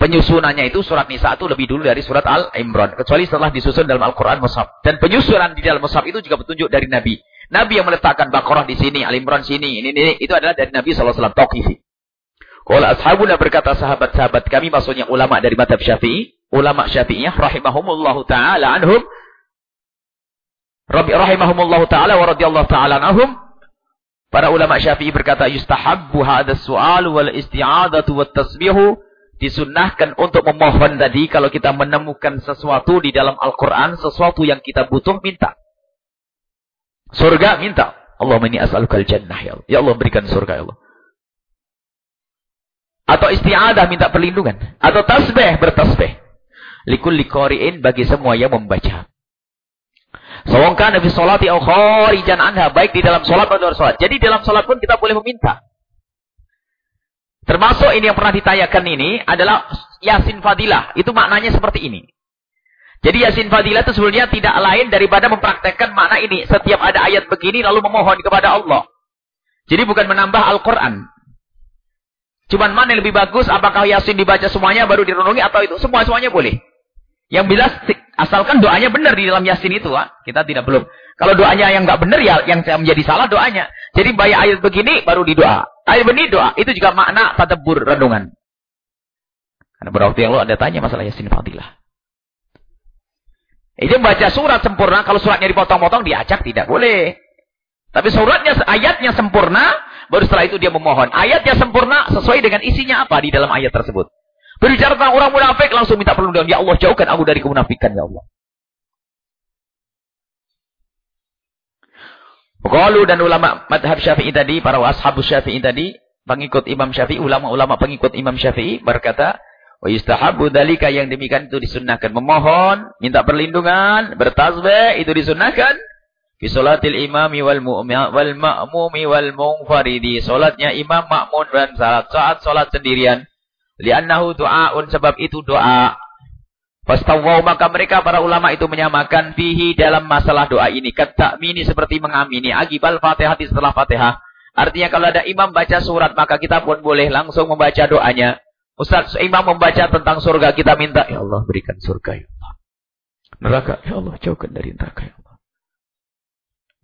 penyusunannya itu surat Nisa itu lebih dulu dari surat Al-Imran. Kecuali setelah disusun dalam Al-Qur'an Mushaf. Dan penyusunan di dalam Mushaf itu juga petunjuk dari Nabi. Nabi yang meletakkan Baqarah di sini, Al-Imran sini, ini, ini, itu adalah dari Nabi SAW. Tauqifi. Kalau ashabuna berkata sahabat-sahabat kami, maksudnya ulama dari madhab syafi'i, ulama syafi'iyah rahimahumullahu taala anhum Rabbi rahimahumullahu taala wa radhiyallahu taala anhum para ulama syafi'i berkata yustahabbu hadzal su'al wal isti'adatu wat tasbihu disunnahkan untuk memohon tadi kalau kita menemukan sesuatu di dalam Al-Qur'an sesuatu yang kita butuh minta surga minta Allah ini as'alukal jannah ya Allah ya Allah berikan surga ya Allah atau isti'adah minta perlindungan atau tasbih bertasbih likulli qari'in bagi semua yang membaca. Sawangkan Nabi salati au kharijan anha baik di dalam salat atau luar salat. Jadi dalam salat pun kita boleh meminta. Termasuk ini yang pernah ditanyakan ini adalah Yasin Fadilah. Itu maknanya seperti ini. Jadi Yasin Fadilah itu sebenarnya tidak lain daripada mempraktekkan makna ini. Setiap ada ayat begini lalu memohon kepada Allah. Jadi bukan menambah Al-Quran. Cuman mana yang lebih bagus, apakah Yasin dibaca semuanya baru direnungi atau itu semua-semuanya boleh. Yang jelas asalkan doanya benar di dalam Yasin itu, ah. kita tidak belum. Kalau doanya yang nggak benar ya yang menjadi salah doanya. Jadi bayar ayat begini baru didoa. Ayat begini doa. Itu juga makna tadabur renungan. Karena waktu yang lalu ada tanya masalah Yasin Fadilah. Itu baca surat sempurna, kalau suratnya dipotong-potong diacak tidak boleh. Tapi suratnya, ayatnya sempurna, baru setelah itu dia memohon. Ayatnya sempurna sesuai dengan isinya apa di dalam ayat tersebut. Berbicara tentang orang munafik langsung minta perlindungan. Ya Allah jauhkan aku dari kemunafikan ya Allah. Qalu dan ulama madhab syafi'i tadi, para ashabu syafi'i tadi, pengikut imam syafi'i, ulama-ulama pengikut imam syafi'i berkata, Wa yustahabu dalika yang demikian itu disunnahkan. Memohon, minta perlindungan, bertasbih, itu disunnahkan. Fi salatil imami wal ma'mumi wal munfaridi. Salatnya imam, makmun dan salat. Saat salat sendirian. Liannahu du'aun sebab itu doa. Fastawwaw maka mereka para ulama itu menyamakan fihi dalam masalah doa ini. Katakmini seperti mengamini. Agibal fatihah setelah fatihah. Artinya kalau ada imam baca surat maka kita pun boleh langsung membaca doanya. Ustaz imam membaca tentang surga kita minta. Ya Allah berikan surga ya Allah. Neraka ya Allah jauhkan dari neraka ya Allah.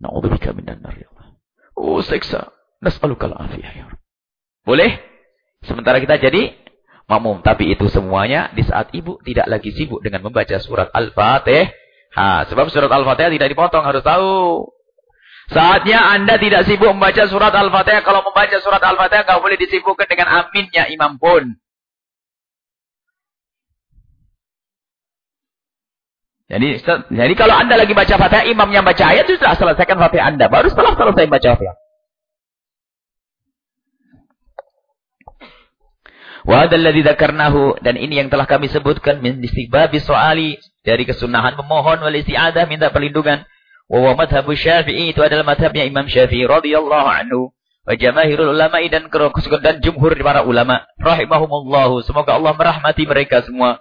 Na'udzubika minan nar ya Allah. Oh seksa. Nas'alukal afiyah ya Allah. Boleh? Sementara kita jadi makmum. Tapi itu semuanya di saat ibu tidak lagi sibuk dengan membaca surat Al-Fatihah. Sebab surat Al-Fatihah tidak dipotong, harus tahu. Saatnya Anda tidak sibuk membaca surat Al-Fatihah. Kalau membaca surat Al-Fatihah, nggak boleh disibukkan dengan aminnya imam pun. Jadi, jadi kalau Anda lagi baca Fatihah, imamnya baca ayat, itu sudah selesaikan Fatihah Anda. Baru setelah selesai baca Fatihah. Wa alladhi dzakarnahu dan ini yang telah kami sebutkan min istighbabi soali dari kesunahan memohon wal isti'adah minta perlindungan. Wa wa madhhabu Syafi'i itu adalah madhabnya Imam Syafi'i radhiyallahu anhu. Wa jamaahirul ulama dan dan jumhur para ulama rahimahumullah. Semoga Allah merahmati mereka semua.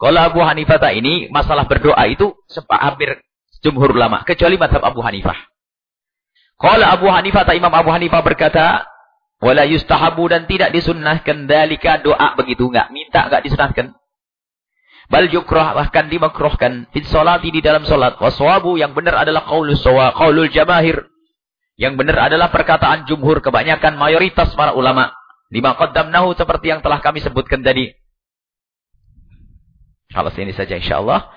Kalau Abu Hanifah ini masalah berdoa itu hampir jumhur ulama kecuali madhab Abu Hanifah. Kalau Abu Hanifah Imam Abu Hanifah berkata Wala yustahabu dan tidak disunnahkan dalika doa begitu enggak minta enggak disunnahkan. Bal yukrah bahkan dimakruhkan fi salati di dalam salat. Waswabu yang benar adalah qaulus sawa qaulul jamahir. Yang benar adalah perkataan jumhur kebanyakan mayoritas para ulama. Lima qaddamnahu seperti yang telah kami sebutkan tadi. Kalau sini saja insyaallah.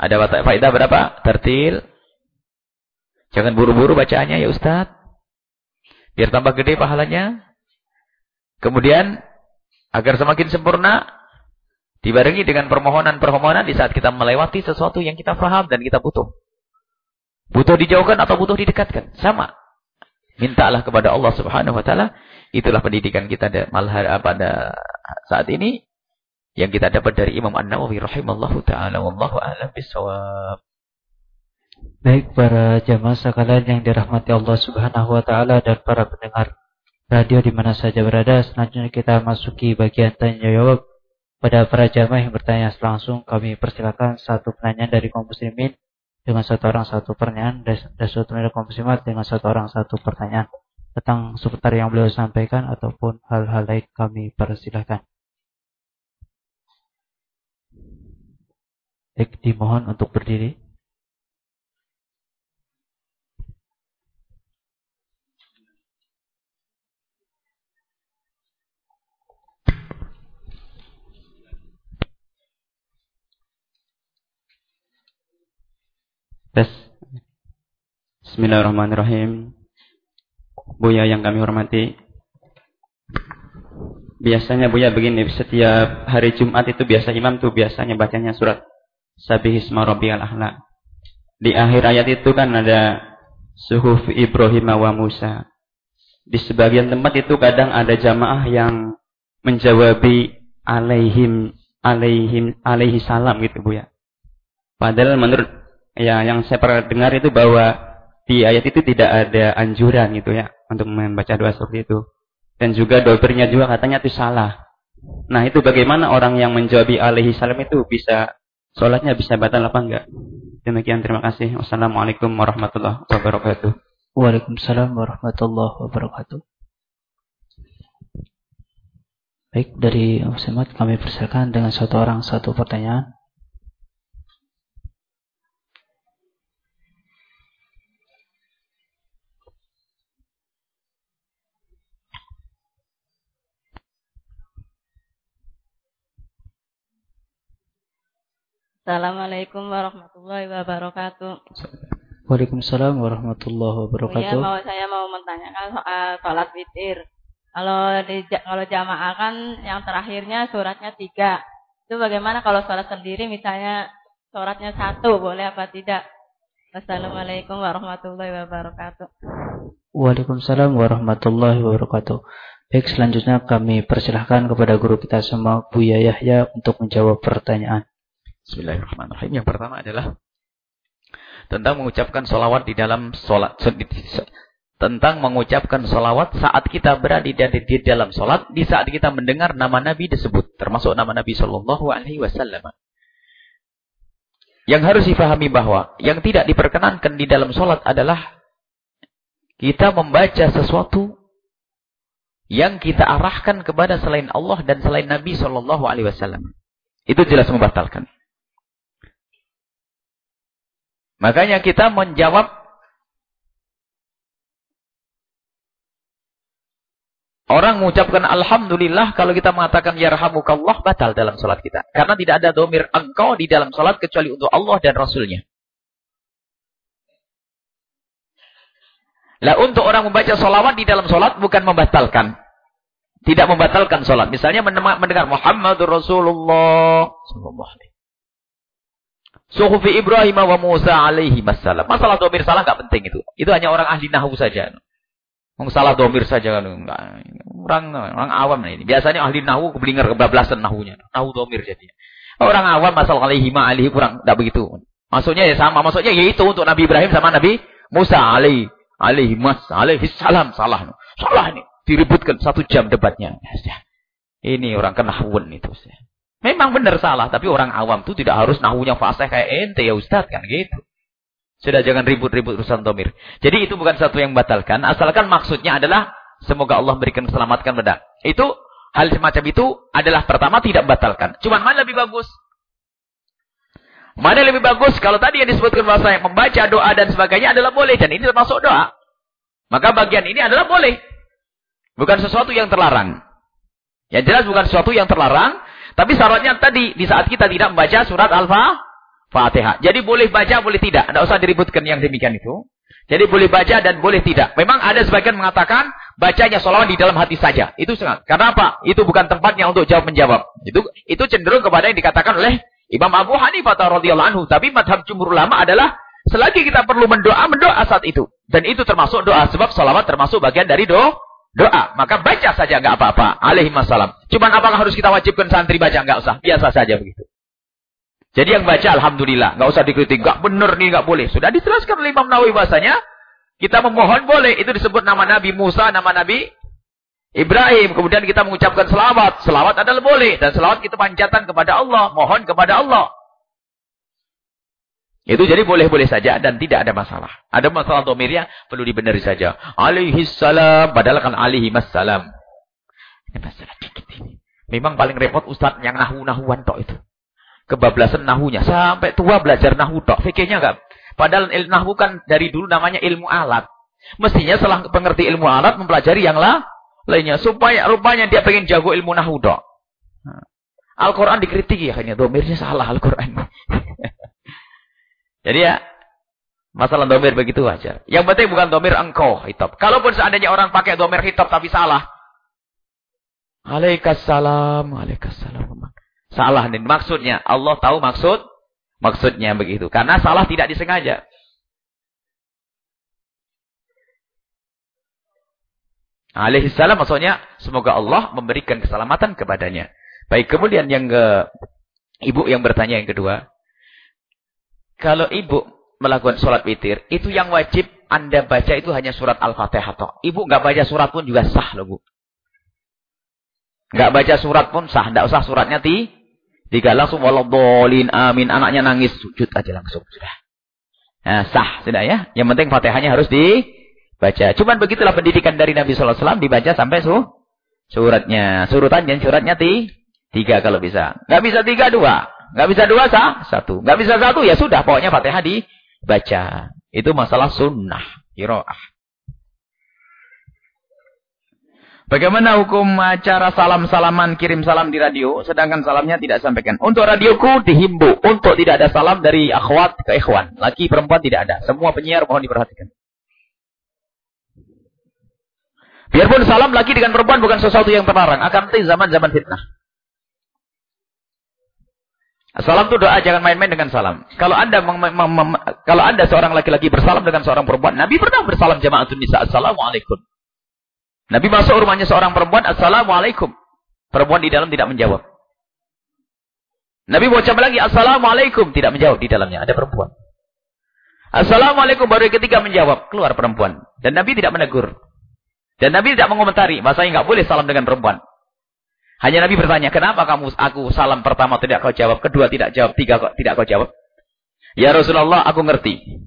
Ada faedah berapa? Tertil. Jangan buru-buru bacaannya ya Ustaz. Biar tambah gede pahalanya. Kemudian, agar semakin sempurna, dibarengi dengan permohonan-permohonan di saat kita melewati sesuatu yang kita paham dan kita butuh. Butuh dijauhkan atau butuh didekatkan. Sama. Mintalah kepada Allah subhanahu wa ta'ala. Itulah pendidikan kita pada saat ini. Yang kita dapat dari Imam An-Nawawi rahimallahu ta'ala. Wallahu a'lam bisawab. Baik para jamaah sekalian yang dirahmati Allah Subhanahu wa taala dan para pendengar radio di mana saja berada, selanjutnya kita masuki bagian tanya jawab. Pada para jamaah yang bertanya langsung, kami persilakan satu pertanyaan dari kaum muslimin dengan satu orang satu pertanyaan dan satu dari kaum muslimat dengan satu orang satu pertanyaan tentang seputar yang beliau sampaikan ataupun hal-hal lain kami persilakan. Baik, dimohon untuk berdiri. Tes. Bismillahirrahmanirrahim. Buya yang kami hormati. Biasanya Buya begini, setiap hari Jumat itu biasa imam tuh biasanya bacanya surat Sabihisma Rabbiyal Ahla. Di akhir ayat itu kan ada suhuf Ibrahim wa Musa. Di sebagian tempat itu kadang ada jamaah yang menjawabi alaihim alaihim alaihi salam gitu Bu ya. Padahal menurut ya yang saya pernah dengar itu bahwa di ayat itu tidak ada anjuran gitu ya untuk membaca doa seperti itu. Dan juga dokternya juga katanya itu salah. Nah itu bagaimana orang yang menjawab alaihi salam itu bisa sholatnya bisa batal apa enggak? Demikian terima kasih. Wassalamualaikum warahmatullahi wabarakatuh. Waalaikumsalam warahmatullahi wabarakatuh. Baik dari Muslimat kami persilakan dengan satu orang satu pertanyaan. Assalamualaikum warahmatullahi wabarakatuh. Waalaikumsalam warahmatullahi wabarakatuh. Ya, mau saya mau menanyakan soal sholat witir. Kalau di kalau jamaah kan yang terakhirnya suratnya tiga. Itu bagaimana kalau sholat sendiri misalnya suratnya satu boleh apa tidak? Wassalamualaikum warahmatullahi wabarakatuh. Waalaikumsalam warahmatullahi wabarakatuh. Baik, selanjutnya kami persilahkan kepada guru kita semua, Buya Yahya, untuk menjawab pertanyaan. Bismillahirrahmanirrahim. Yang pertama adalah tentang mengucapkan solawat di dalam solat. Tentang mengucapkan solawat saat kita berada di, dalam solat, di saat kita mendengar nama Nabi disebut, termasuk nama Nabi Shallallahu Alaihi Wasallam. Yang harus difahami bahwa yang tidak diperkenankan di dalam solat adalah kita membaca sesuatu yang kita arahkan kepada selain Allah dan selain Nabi Shallallahu Alaihi Wasallam. Itu jelas membatalkan. Makanya kita menjawab Orang mengucapkan Alhamdulillah kalau kita mengatakan Yarhamukallah batal dalam sholat kita. Karena tidak ada domir engkau di dalam sholat kecuali untuk Allah dan Rasulnya. Lah untuk orang membaca sholawat di dalam sholat bukan membatalkan. Tidak membatalkan sholat. Misalnya mendengar Muhammadur Rasulullah. Suhufi Ibrahim wa Musa alaihi masalah. Masalah domir salah nggak penting itu. Itu hanya orang ahli nahu saja. Salah domir saja kan orang orang awam ini. Biasanya ahli nahu keblinger kebablasan nahunya. Nahu domir jadinya. Orang awam masalah alaihi ma alaihi kurang tidak begitu. Maksudnya ya sama. Maksudnya ya itu untuk Nabi Ibrahim sama Nabi Musa alaihi alaihi mas alaihi salam salah. Salah ini diributkan satu jam debatnya. Ini orang kenahuan itu. Memang benar salah, tapi orang awam itu tidak harus nahunya fasih kayak ente ya Ustaz kan gitu. Sudah jangan ribut-ribut urusan domir. Jadi itu bukan satu yang batalkan. Asalkan maksudnya adalah semoga Allah berikan keselamatan pada. Itu hal semacam itu adalah pertama tidak batalkan. Cuman mana lebih bagus? Mana lebih bagus? Kalau tadi yang disebutkan bahasa yang membaca doa dan sebagainya adalah boleh. Dan ini termasuk doa. Maka bagian ini adalah boleh. Bukan sesuatu yang terlarang. Yang jelas bukan sesuatu yang terlarang. Tapi syaratnya tadi, di saat kita tidak membaca surat Al-Fatihah. Fatihah. Jadi boleh baca, boleh tidak. Tidak usah diributkan yang demikian itu. Jadi boleh baca dan boleh tidak. Memang ada sebagian mengatakan bacanya sholawat di dalam hati saja. Itu sangat. Karena apa? Itu bukan tempatnya untuk jawab menjawab. Itu itu cenderung kepada yang dikatakan oleh Imam Abu Hanifah radhiyallahu anhu. Tapi madhab jumhur ulama adalah selagi kita perlu mendoa, mendoa saat itu. Dan itu termasuk doa. Sebab sholawat termasuk bagian dari doa. Doa. Maka baca saja nggak apa-apa. Alaihi masalam. Cuman apakah harus kita wajibkan santri baca? Nggak usah. Biasa saja begitu. Jadi yang baca Alhamdulillah. Nggak usah dikritik. Nggak benar nih, nggak boleh. Sudah dijelaskan oleh Imam Nawawi bahasanya. Kita memohon boleh. Itu disebut nama Nabi Musa, nama Nabi Ibrahim. Kemudian kita mengucapkan selawat. Selawat adalah boleh. Dan selawat kita panjatan kepada Allah. Mohon kepada Allah. Itu jadi boleh-boleh saja dan tidak ada masalah. Ada masalah domirnya perlu dibenari saja. Alaihi salam. Padahal kan alaihi masalam. Ini masalah dikit ini. Memang paling repot Ustaz yang nahu-nahuan tok itu kebablasan nahunya. Sampai tua belajar nahu tok. Fikihnya enggak. Padahal ilmu nahu kan dari dulu namanya ilmu alat. Mestinya setelah pengerti ilmu alat mempelajari yang lah, lainnya. Supaya rupanya dia pengen jago ilmu nahu tok. Al-Quran dikritiki akhirnya. Domirnya salah Al-Quran. *laughs* Jadi ya, masalah domir begitu aja. Yang penting bukan domir engkau hitop. Kalaupun seandainya orang pakai domir hitop tapi salah. Alaikassalam, alaikassalam. Salah nih maksudnya. Allah tahu maksud maksudnya begitu. Karena salah tidak disengaja. Alaihi salam maksudnya semoga Allah memberikan keselamatan kepadanya. Baik, kemudian yang ke ibu yang bertanya yang kedua. Kalau ibu melakukan sholat witir, itu yang wajib Anda baca itu hanya surat Al-Fatihah. Ibu nggak baca surat pun juga sah loh, Bu. Nggak baca surat pun sah. Nggak usah suratnya ti jika langsung waladolin amin. Anaknya nangis. Sujud aja langsung. Sudah. Nah, sah. Sudah ya. Yang penting fatihahnya harus dibaca. Cuman begitulah pendidikan dari Nabi SAW. Dibaca sampai su suratnya. Surutan suratnya ti tiga kalau bisa. Gak bisa tiga, dua. Gak bisa dua, sah. Satu. Gak bisa satu, ya sudah. Pokoknya fatihah dibaca. Itu masalah sunnah. Kiro'ah. Bagaimana hukum acara salam-salaman kirim salam di radio sedangkan salamnya tidak sampaikan? Untuk radioku dihimbau untuk tidak ada salam dari akhwat ke ikhwan. Laki perempuan tidak ada. Semua penyiar mohon diperhatikan. Biarpun salam laki dengan perempuan bukan sesuatu yang terlarang, akan nanti zaman-zaman fitnah. Salam itu doa, jangan main-main dengan salam. Kalau anda kalau anda seorang laki-laki bersalam dengan seorang perempuan, Nabi pernah bersalam jamaatun nisa, assalamualaikum. Nabi masuk rumahnya seorang perempuan, Assalamualaikum. Perempuan di dalam tidak menjawab. Nabi coba lagi, Assalamualaikum. Tidak menjawab di dalamnya, ada perempuan. Assalamualaikum, baru yang ketiga menjawab. Keluar perempuan. Dan Nabi tidak menegur. Dan Nabi tidak mengomentari. Bahasanya nggak boleh salam dengan perempuan. Hanya Nabi bertanya, kenapa kamu aku salam pertama tidak kau jawab, kedua tidak jawab, tiga kok tidak kau jawab? Ya Rasulullah, aku ngerti.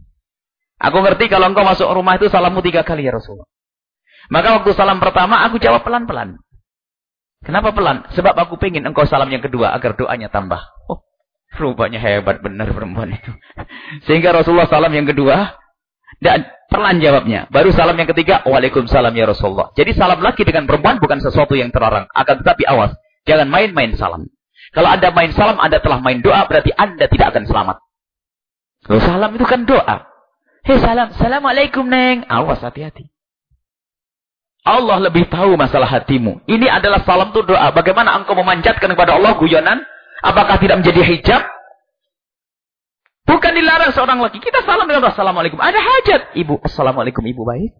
Aku ngerti kalau engkau masuk rumah itu salammu tiga kali ya Rasulullah. Maka waktu salam pertama aku jawab pelan-pelan. Kenapa pelan? Sebab aku pengen engkau salam yang kedua agar doanya tambah. Oh, rupanya hebat benar perempuan itu. *laughs* Sehingga Rasulullah salam yang kedua, Dan perlahan jawabnya. Baru salam yang ketiga, Waalaikumsalam ya Rasulullah. Jadi salam laki dengan perempuan bukan sesuatu yang terlarang. Akan tetapi awas. Jangan main-main salam. Kalau Anda main salam, Anda telah main doa, berarti Anda tidak akan selamat. Kalau salam itu kan doa. Hei salam, Assalamualaikum Neng. Awas hati-hati. Allah lebih tahu masalah hatimu. Ini adalah salam itu doa. Bagaimana engkau memanjatkan kepada Allah guyonan? Apakah tidak menjadi hijab? Bukan dilarang seorang laki. Kita salam dengan Assalamualaikum. Ada hajat. Ibu, Assalamualaikum ibu baik.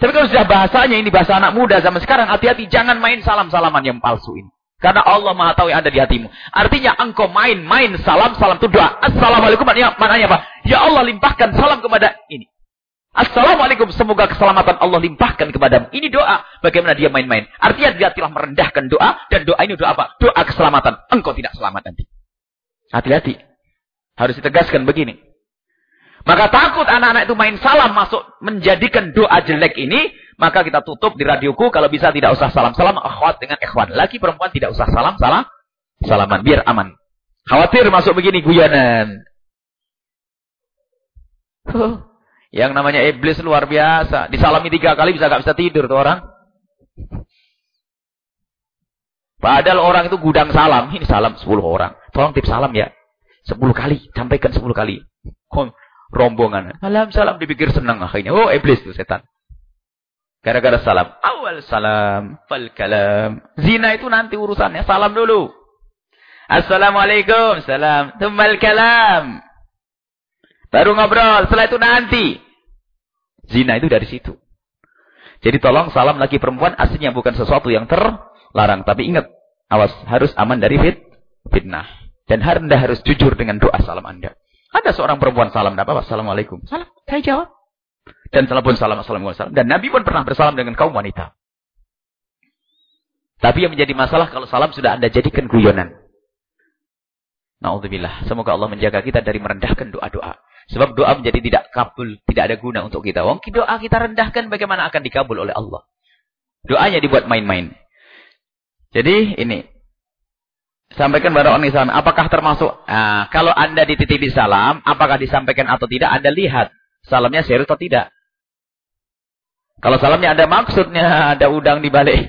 Tapi kalau sudah bahasanya ini bahasa anak muda zaman sekarang. Hati-hati jangan main salam-salaman yang palsu ini. Karena Allah maha tahu yang ada di hatimu. Artinya engkau main-main salam, salam itu doa. Assalamualaikum maknanya, maknanya apa? Ya Allah limpahkan salam kepada ini. Assalamualaikum. Semoga keselamatan Allah limpahkan kepadamu. Ini doa. Bagaimana dia main-main. Artinya dia telah merendahkan doa. Dan doa ini doa apa? Doa keselamatan. Engkau tidak selamat nanti. Hati-hati. Harus ditegaskan begini. Maka takut anak-anak itu main salam masuk menjadikan doa jelek ini. Maka kita tutup di radioku. Kalau bisa tidak usah salam-salam. Akhwat dengan ikhwan. Laki perempuan tidak usah salam-salam. Salaman. Biar aman. Khawatir masuk begini guyonan. Yang namanya iblis luar biasa. Disalami tiga kali bisa gak bisa tidur tuh orang. Padahal orang itu gudang salam. Ini salam sepuluh orang. Tolong tip salam ya. Sepuluh kali. Sampaikan sepuluh kali. Rombongan. Salam salam dipikir senang akhirnya. Oh iblis tuh setan. Gara-gara salam. Awal salam. Fal kalam. Zina itu nanti urusannya. Salam dulu. Assalamualaikum. Salam. Tumal kalam. Baru ngobrol, setelah itu nanti. Zina itu dari situ. Jadi tolong salam laki perempuan aslinya bukan sesuatu yang terlarang. Tapi ingat, awas harus aman dari fit, fitnah. Dan Anda harus jujur dengan doa salam Anda. Ada seorang perempuan salam, apa? Assalamualaikum. Salam, saya jawab. Dan salam pun salam, Assalamualaikum. Dan Nabi pun pernah bersalam dengan kaum wanita. Tapi yang menjadi masalah kalau salam sudah Anda jadikan guyonan. Na'udzubillah. Semoga Allah menjaga kita dari merendahkan doa-doa. Sebab doa menjadi tidak kabul, tidak ada guna untuk kita. Wong doa kita rendahkan bagaimana akan dikabul oleh Allah. Doanya dibuat main-main. Jadi ini. Sampaikan pada orang Islam. Apakah termasuk, nah, kalau anda dititipi salam, apakah disampaikan atau tidak, anda lihat. Salamnya serius atau tidak. Kalau salamnya ada maksudnya, ada udang di balik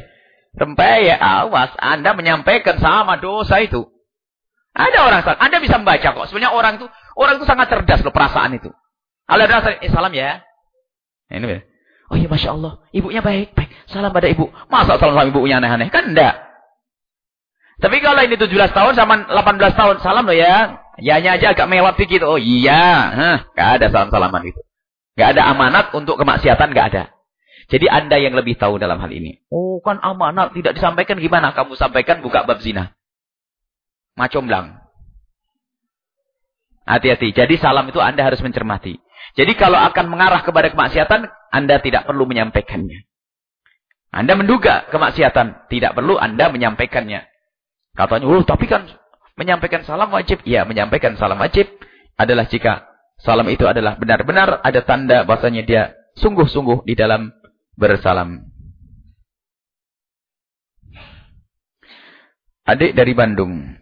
rempeh, ya awas. Anda menyampaikan sama dosa itu. Ada orang, anda bisa membaca kok. Sebenarnya orang itu Orang itu sangat cerdas loh perasaan itu. Ada eh salam ya. Nah, ini. Oh iya Masya Allah. Ibunya baik. Baik. Salam pada ibu. Masa salam sama ibunya aneh-aneh? Kan enggak. Tapi kalau ini 17 tahun sama 18 tahun. Salam loh ya. Yanya aja agak mewat dikit. Oh iya. Hah, gak ada salam-salaman itu. Gak ada amanat untuk kemaksiatan. Gak ada. Jadi anda yang lebih tahu dalam hal ini. Oh kan amanat. Tidak disampaikan gimana? Kamu sampaikan buka bab zina. Macomblang. Hati-hati. Jadi salam itu Anda harus mencermati. Jadi kalau akan mengarah kepada kemaksiatan, Anda tidak perlu menyampaikannya. Anda menduga kemaksiatan, tidak perlu Anda menyampaikannya. Katanya, oh tapi kan menyampaikan salam wajib. Ya, menyampaikan salam wajib adalah jika salam itu adalah benar-benar ada tanda bahasanya dia sungguh-sungguh di dalam bersalam. Adik dari Bandung.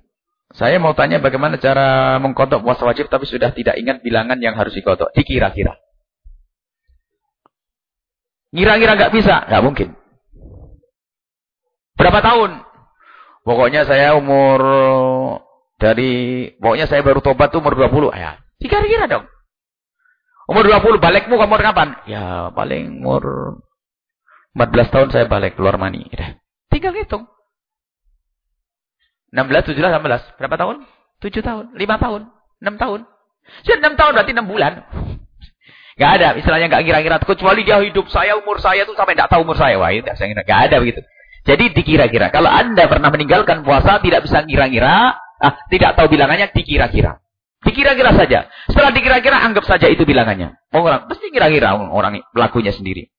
Saya mau tanya bagaimana cara mengkodok puasa wajib tapi sudah tidak ingat bilangan yang harus dikodok. Dikira-kira. Ngira-ngira nggak bisa? Nggak mungkin. Berapa tahun? Pokoknya saya umur dari pokoknya saya baru tobat umur 20. Ya, dikira-kira dong. Umur 20 balikmu umur kapan? Ya, paling umur 14 tahun saya balik keluar mani. Tinggal hitung. 16, 17, 18. Berapa tahun? 7 tahun. 5 tahun. 6 tahun. Sudah 6 tahun berarti 6 bulan. Gak ada. Istilahnya gak kira-kira. Kecuali dia hidup saya, umur saya tuh sampai gak tahu umur saya. Wah, itu saya kira. Gak ada begitu. Jadi dikira-kira. Kalau anda pernah meninggalkan puasa, tidak bisa ngira-ngira. Ah, tidak tahu bilangannya, dikira-kira. Dikira-kira saja. Setelah dikira-kira, anggap saja itu bilangannya. Orang, pasti kira-kira orang pelakunya sendiri.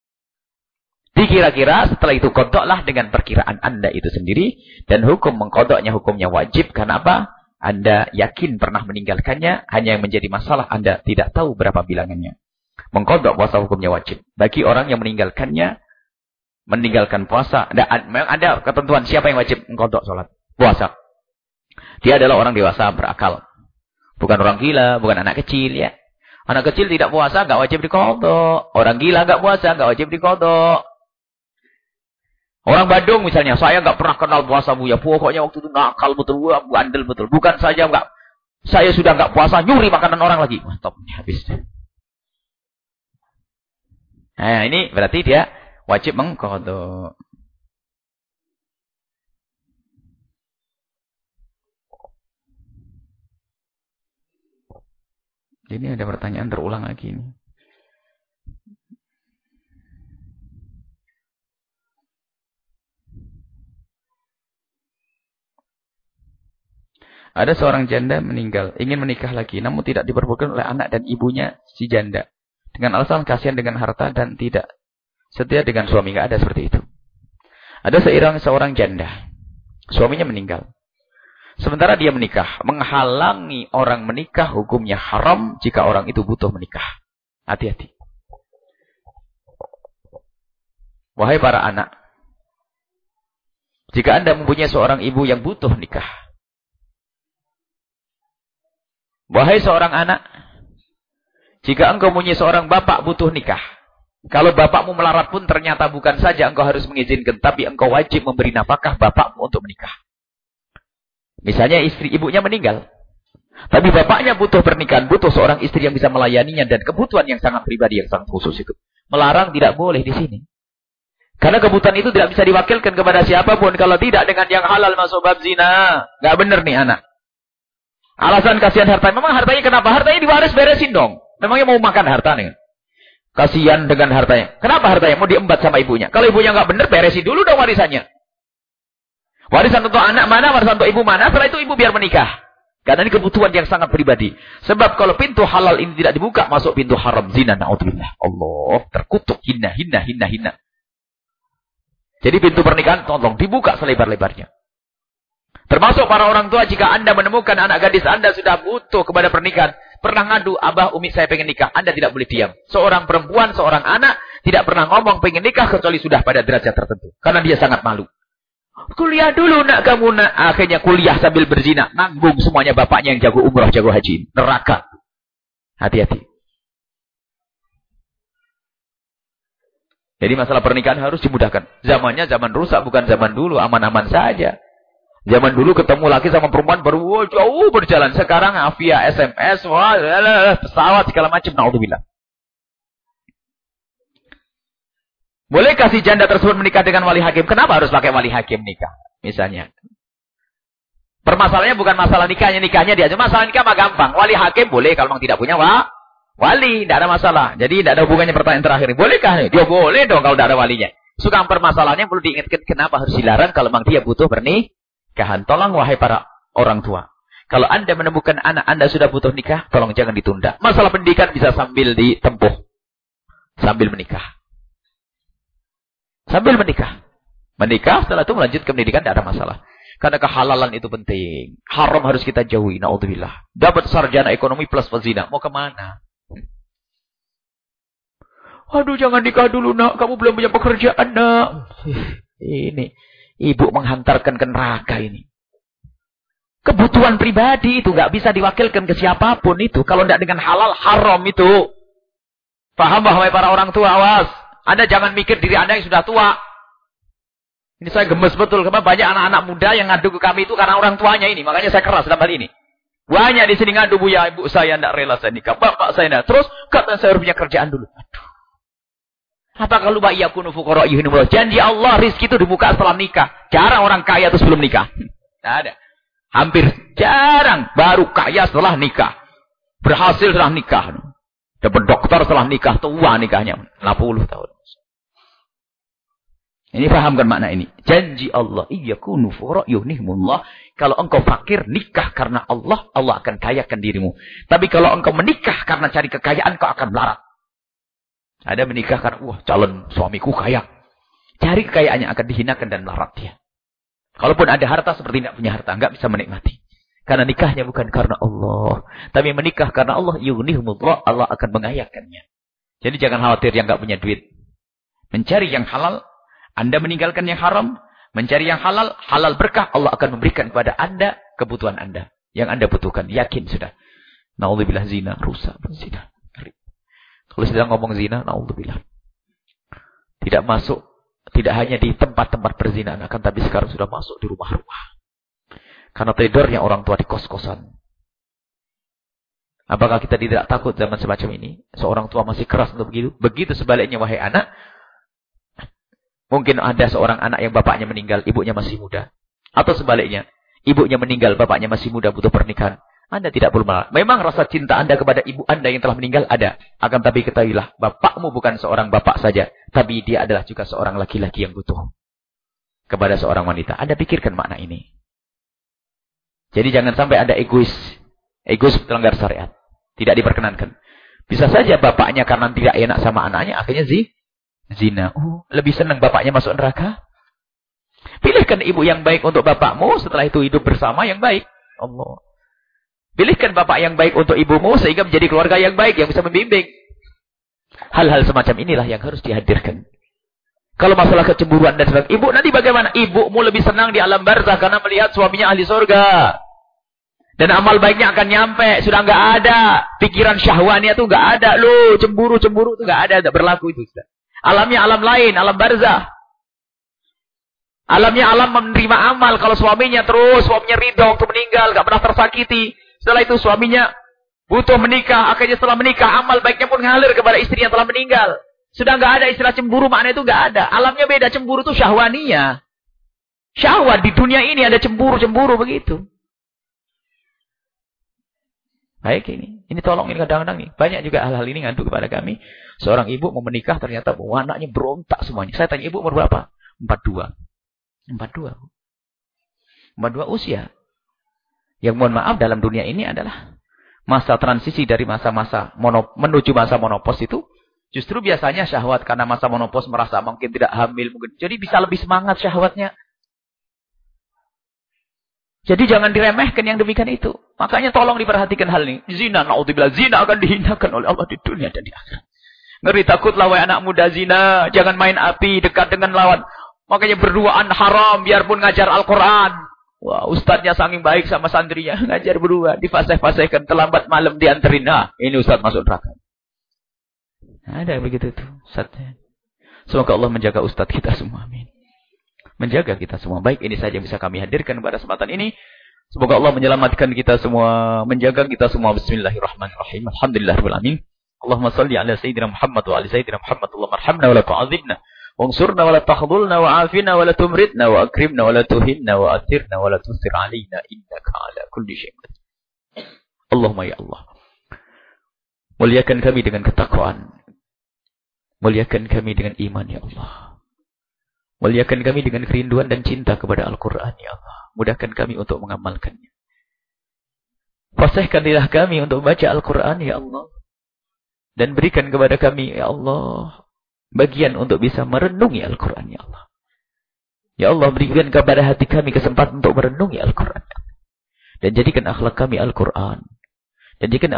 Dikira-kira setelah itu kodoklah dengan perkiraan anda itu sendiri. Dan hukum mengkodoknya hukumnya wajib. Karena apa? Anda yakin pernah meninggalkannya. Hanya yang menjadi masalah anda tidak tahu berapa bilangannya. Mengkodok puasa hukumnya wajib. Bagi orang yang meninggalkannya. Meninggalkan puasa. Memang ada ketentuan siapa yang wajib mengkodok sholat. Puasa. Dia adalah orang dewasa berakal. Bukan orang gila, bukan anak kecil ya. Anak kecil tidak puasa, nggak wajib dikodok. Orang gila nggak puasa, nggak wajib dikodok. Orang Bandung misalnya, saya nggak pernah kenal puasa bu ya. Pokoknya waktu itu nakal betul, bu, andel betul. Bukan saja nggak, saya sudah nggak puasa, nyuri makanan orang lagi. Mantap, habis. Nah ini berarti dia wajib mengkodok. Ini ada pertanyaan terulang lagi ini. Ada seorang janda meninggal, ingin menikah lagi, namun tidak diperbolehkan oleh anak dan ibunya si janda. Dengan alasan kasihan dengan harta dan tidak setia dengan suami. Tidak ada seperti itu. Ada seorang seorang janda. Suaminya meninggal. Sementara dia menikah. Menghalangi orang menikah hukumnya haram jika orang itu butuh menikah. Hati-hati. Wahai para anak. Jika anda mempunyai seorang ibu yang butuh nikah. Wahai seorang anak, jika engkau punya seorang bapak butuh nikah. Kalau bapakmu melarat pun ternyata bukan saja engkau harus mengizinkan, tapi engkau wajib memberi nafkah bapakmu untuk menikah. Misalnya istri ibunya meninggal. Tapi bapaknya butuh pernikahan, butuh seorang istri yang bisa melayaninya dan kebutuhan yang sangat pribadi, yang sangat khusus itu. Melarang tidak boleh di sini. Karena kebutuhan itu tidak bisa diwakilkan kepada siapa pun. Kalau tidak dengan yang halal masuk bab zina. Gak benar nih anak. Alasan kasihan harta. Memang hartanya kenapa? Hartanya diwaris beresin dong. Memangnya mau makan harta nih. Kasihan dengan hartanya. Kenapa hartanya? Mau diembat sama ibunya. Kalau ibunya nggak benar, beresin dulu dong warisannya. Warisan untuk anak mana, warisan untuk ibu mana. Setelah itu ibu biar menikah. Karena ini kebutuhan yang sangat pribadi. Sebab kalau pintu halal ini tidak dibuka, masuk pintu haram zina. Na'udzubillah. Allah terkutuk. Hina, hina, hina, hina. Jadi pintu pernikahan tolong dibuka selebar-lebarnya. Termasuk para orang tua jika anda menemukan anak gadis anda sudah butuh kepada pernikahan. Pernah ngadu, abah umi saya pengen nikah. Anda tidak boleh diam. Seorang perempuan, seorang anak tidak pernah ngomong pengen nikah kecuali sudah pada derajat tertentu. Karena dia sangat malu. Kuliah dulu nak kamu nak. Akhirnya kuliah sambil berzina. Nanggung semuanya bapaknya yang jago umrah, jago haji. Neraka. Hati-hati. Jadi masalah pernikahan harus dimudahkan. Zamannya zaman rusak bukan zaman dulu. Aman-aman saja. Zaman dulu ketemu laki sama perempuan baru wow, jauh berjalan. Sekarang via SMS, wah, pesawat segala macam. Naudzubillah. Boleh kasih janda tersebut menikah dengan wali hakim? Kenapa harus pakai wali hakim nikah? Misalnya. Permasalahannya bukan masalah nikahnya, nikahnya dia. Masalah nikah mah gampang. Wali hakim boleh kalau memang tidak punya wa, wali. Tidak ada masalah. Jadi tidak ada hubungannya pertanyaan terakhir. Bolehkah? Dia boleh dong kalau tidak ada walinya. Suka permasalahannya perlu diingatkan kenapa harus dilarang kalau memang dia butuh bernikah pernikahan. Tolong wahai para orang tua. Kalau anda menemukan anak anda sudah butuh nikah, tolong jangan ditunda. Masalah pendidikan bisa sambil ditempuh. Sambil menikah. Sambil menikah. Menikah, setelah itu melanjutkan pendidikan, tidak ada masalah. Karena kehalalan itu penting. Haram harus kita jauhi, na'udzubillah. Dapat sarjana ekonomi plus pezina. Mau ke mana? Aduh, jangan nikah dulu, nak. Kamu belum punya pekerjaan, nak. Ini. Ibu menghantarkan ke neraka ini. Kebutuhan pribadi itu nggak bisa diwakilkan ke siapa pun itu. Kalau tidak dengan halal, haram itu. Paham bahwa para orang tua, awas. Anda jangan mikir diri Anda yang sudah tua. Ini saya gemes betul. Karena banyak anak-anak muda yang ngadu ke kami itu karena orang tuanya ini. Makanya saya keras dalam hal ini. Banyak di sini ngadu, Bu ya, ibu saya tidak rela saya nikah. Bapak saya tidak. Terus, kata saya harus punya kerjaan dulu. Aduh. Apakah lupa iya kunu fuqara yuhinumullah? Janji Allah rizki itu dibuka setelah nikah. Jarang orang kaya itu sebelum nikah. Tidak ada. Hampir jarang baru kaya setelah nikah. Berhasil setelah nikah. Dapat dokter setelah nikah. Tua nikahnya. 60 tahun. Ini paham kan makna ini? Janji Allah. Iya kunu fuqara yuhnihumullah. Kalau engkau fakir, nikah karena Allah. Allah akan kayakan dirimu. Tapi kalau engkau menikah karena cari kekayaan, kau akan melarat. Ada menikah karena, wah calon suamiku kaya. Cari kekayaannya akan dihinakan dan melarat dia. Kalaupun ada harta seperti tidak punya harta, nggak bisa menikmati. Karena nikahnya bukan karena Allah. Tapi menikah karena Allah, yunihumullah, Allah akan mengayakannya. Jadi jangan khawatir yang nggak punya duit. Mencari yang halal, Anda meninggalkan yang haram. Mencari yang halal, halal berkah, Allah akan memberikan kepada Anda kebutuhan Anda. Yang Anda butuhkan, yakin sudah. Na'udzubillah zina, rusak, zina. Kalau sedang ngomong zina, naudzubillah. Tidak masuk, tidak hanya di tempat-tempat perzinahan, akan tapi sekarang sudah masuk di rumah-rumah. Karena tidurnya orang tua di kos-kosan. Apakah kita tidak takut zaman semacam ini? Seorang tua masih keras untuk begitu. Begitu sebaliknya, wahai anak. Mungkin ada seorang anak yang bapaknya meninggal, ibunya masih muda. Atau sebaliknya, ibunya meninggal, bapaknya masih muda, butuh pernikahan. Anda tidak perlu malah. Memang rasa cinta Anda kepada ibu Anda yang telah meninggal ada. Akan tapi ketahuilah, bapakmu bukan seorang bapak saja. Tapi dia adalah juga seorang laki-laki yang butuh. Kepada seorang wanita. Anda pikirkan makna ini. Jadi jangan sampai ada egois. Egois melanggar syariat. Tidak diperkenankan. Bisa saja bapaknya karena tidak enak sama anaknya, akhirnya zi, zina. Oh, lebih senang bapaknya masuk neraka. Pilihkan ibu yang baik untuk bapakmu, setelah itu hidup bersama yang baik. Allah. Pilihkan bapak yang baik untuk ibumu, sehingga menjadi keluarga yang baik, yang bisa membimbing. Hal-hal semacam inilah yang harus dihadirkan. Kalau masalah kecemburuan dan sebagainya. Ibu nanti bagaimana? Ibumu lebih senang di alam barzah karena melihat suaminya ahli surga. Dan amal baiknya akan nyampe. Sudah nggak ada. Pikiran syahwannya tuh nggak ada. Loh, cemburu-cemburu tuh nggak ada. Tidak berlaku itu. Alamnya alam lain. Alam barzah. Alamnya alam menerima amal. Kalau suaminya terus, suaminya ridho waktu meninggal. nggak pernah tersakiti. Setelah itu suaminya butuh menikah. Akhirnya setelah menikah, amal baiknya pun ngalir kepada istri yang telah meninggal. Sudah nggak ada istilah cemburu, makna itu nggak ada. Alamnya beda. Cemburu itu syahwaninya. Syahwat di dunia ini ada cemburu-cemburu begitu. Baik ini. Ini tolong ini kadang-kadang nih. Banyak juga hal-hal ini ngadu kepada kami. Seorang ibu mau menikah ternyata bahwa anaknya berontak semuanya. Saya tanya ibu umur berapa? 42. 42. 42 usia. Yang mohon maaf dalam dunia ini adalah masa transisi dari masa-masa menuju masa monopos itu justru biasanya syahwat karena masa monopos merasa mungkin tidak hamil mungkin jadi bisa lebih semangat syahwatnya jadi jangan diremehkan yang demikian itu. Makanya tolong diperhatikan hal ini. Zina, naudzubillah, zina akan dihinakan oleh Allah di dunia dan di akhirat. Ngeri takutlah wahai anak muda zina, jangan main api dekat dengan lawan. Makanya berduaan haram biarpun ngajar Al-Qur'an. Wah, ustadznya saking baik sama santrinya, ngajar berdua, difasih-fasihkan terlambat malam dianterin. Nah, ini ustadz masuk neraka. Ada begitu tuh, ustadznya. Semoga Allah menjaga ustadz kita semua. Amin menjaga kita semua. Baik, ini saja bisa kami hadirkan pada kesempatan ini. Semoga Allah menyelamatkan kita semua, menjaga kita semua. Bismillahirrahmanirrahim. Alhamdulillahirrahmanirrahim. Allahumma salli ala Sayyidina Muhammad wa ala Sayyidina Muhammad. Allahumma arhamna wa la tu'adzibna. Unsurna wala takhdulna wa afina wala tumritna wa akrimna wala tuhinna wa athirna wala tusir alina innaka ala kulli syai'in. Allahumma ya Allah. Muliakan kami dengan ketakwaan. Muliakan kami dengan iman ya Allah. Muliakan kami dengan kerinduan dan cinta kepada Al-Quran ya Allah. Mudahkan kami untuk mengamalkannya. Fasihkanilah kami untuk baca Al-Quran ya Allah. Dan berikan kepada kami ya Allah bagian untuk bisa merenungi Al-Quran, ya Allah. Ya Allah, berikan kepada hati kami kesempatan untuk merenungi Al-Quran. Dan jadikan akhlak kami Al-Quran. Dan jadikan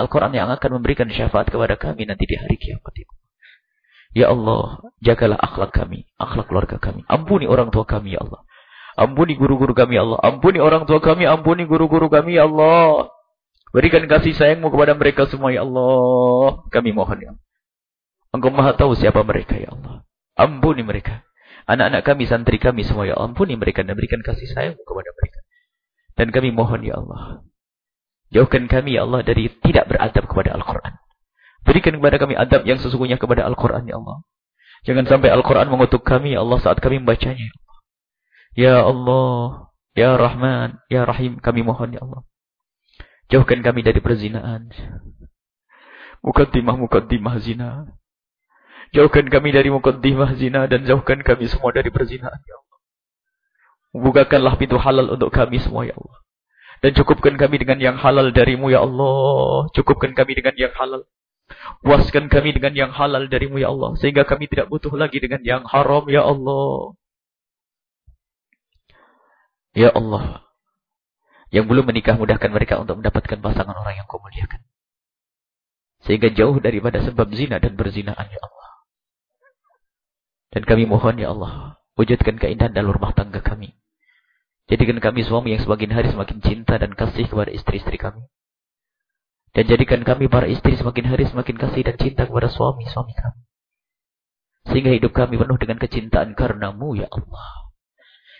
Al-Quran yang akan memberikan syafaat kepada kami nanti di hari kiamat. Ya Allah, jagalah akhlak kami, akhlak keluarga kami. Ampuni orang tua kami, ya Allah. Ampuni guru-guru kami, ya Allah. Ampuni orang tua kami, ampuni guru-guru kami, ya Allah. Berikan kasih sayangmu kepada mereka semua, ya Allah. Kami mohon, ya Engkau maha tahu siapa mereka, ya Allah. Ampuni mereka. Anak-anak kami, santri kami semua, ya Allah. Ampuni mereka dan berikan kasih sayangmu kepada mereka. Dan kami mohon, ya Allah. Jauhkan kami, ya Allah, dari tidak beradab kepada Al-Quran. Berikan kepada kami adab yang sesungguhnya kepada Al-Quran, ya Allah. Jangan sampai Al-Quran mengutuk kami, ya Allah, saat kami membacanya. Ya Allah, Ya Rahman, Ya Rahim, kami mohon, ya Allah. Jauhkan kami dari perzinaan. Mukaddimah-mukaddimah zina. Jauhkan kami dari mukaddimah zina dan jauhkan kami semua dari perzinaan, ya Allah. Bukakanlah pintu halal untuk kami semua, ya Allah. Dan cukupkan kami dengan yang halal darimu, ya Allah. Cukupkan kami dengan yang halal. Puaskan kami dengan yang halal darimu ya Allah. Sehingga kami tidak butuh lagi dengan yang haram ya Allah. Ya Allah. Yang belum menikah mudahkan mereka untuk mendapatkan pasangan orang yang kau muliakan. Sehingga jauh daripada sebab zina dan berzinaan ya Allah. Dan kami mohon ya Allah. Wujudkan keindahan dalam rumah tangga kami. Jadikan kami suami yang semakin hari semakin cinta dan kasih kepada istri-istri kami. Dan jadikan kami para istri semakin hari semakin kasih dan cinta kepada suami-suami kami. Sehingga hidup kami penuh dengan kecintaan karenamu ya Allah.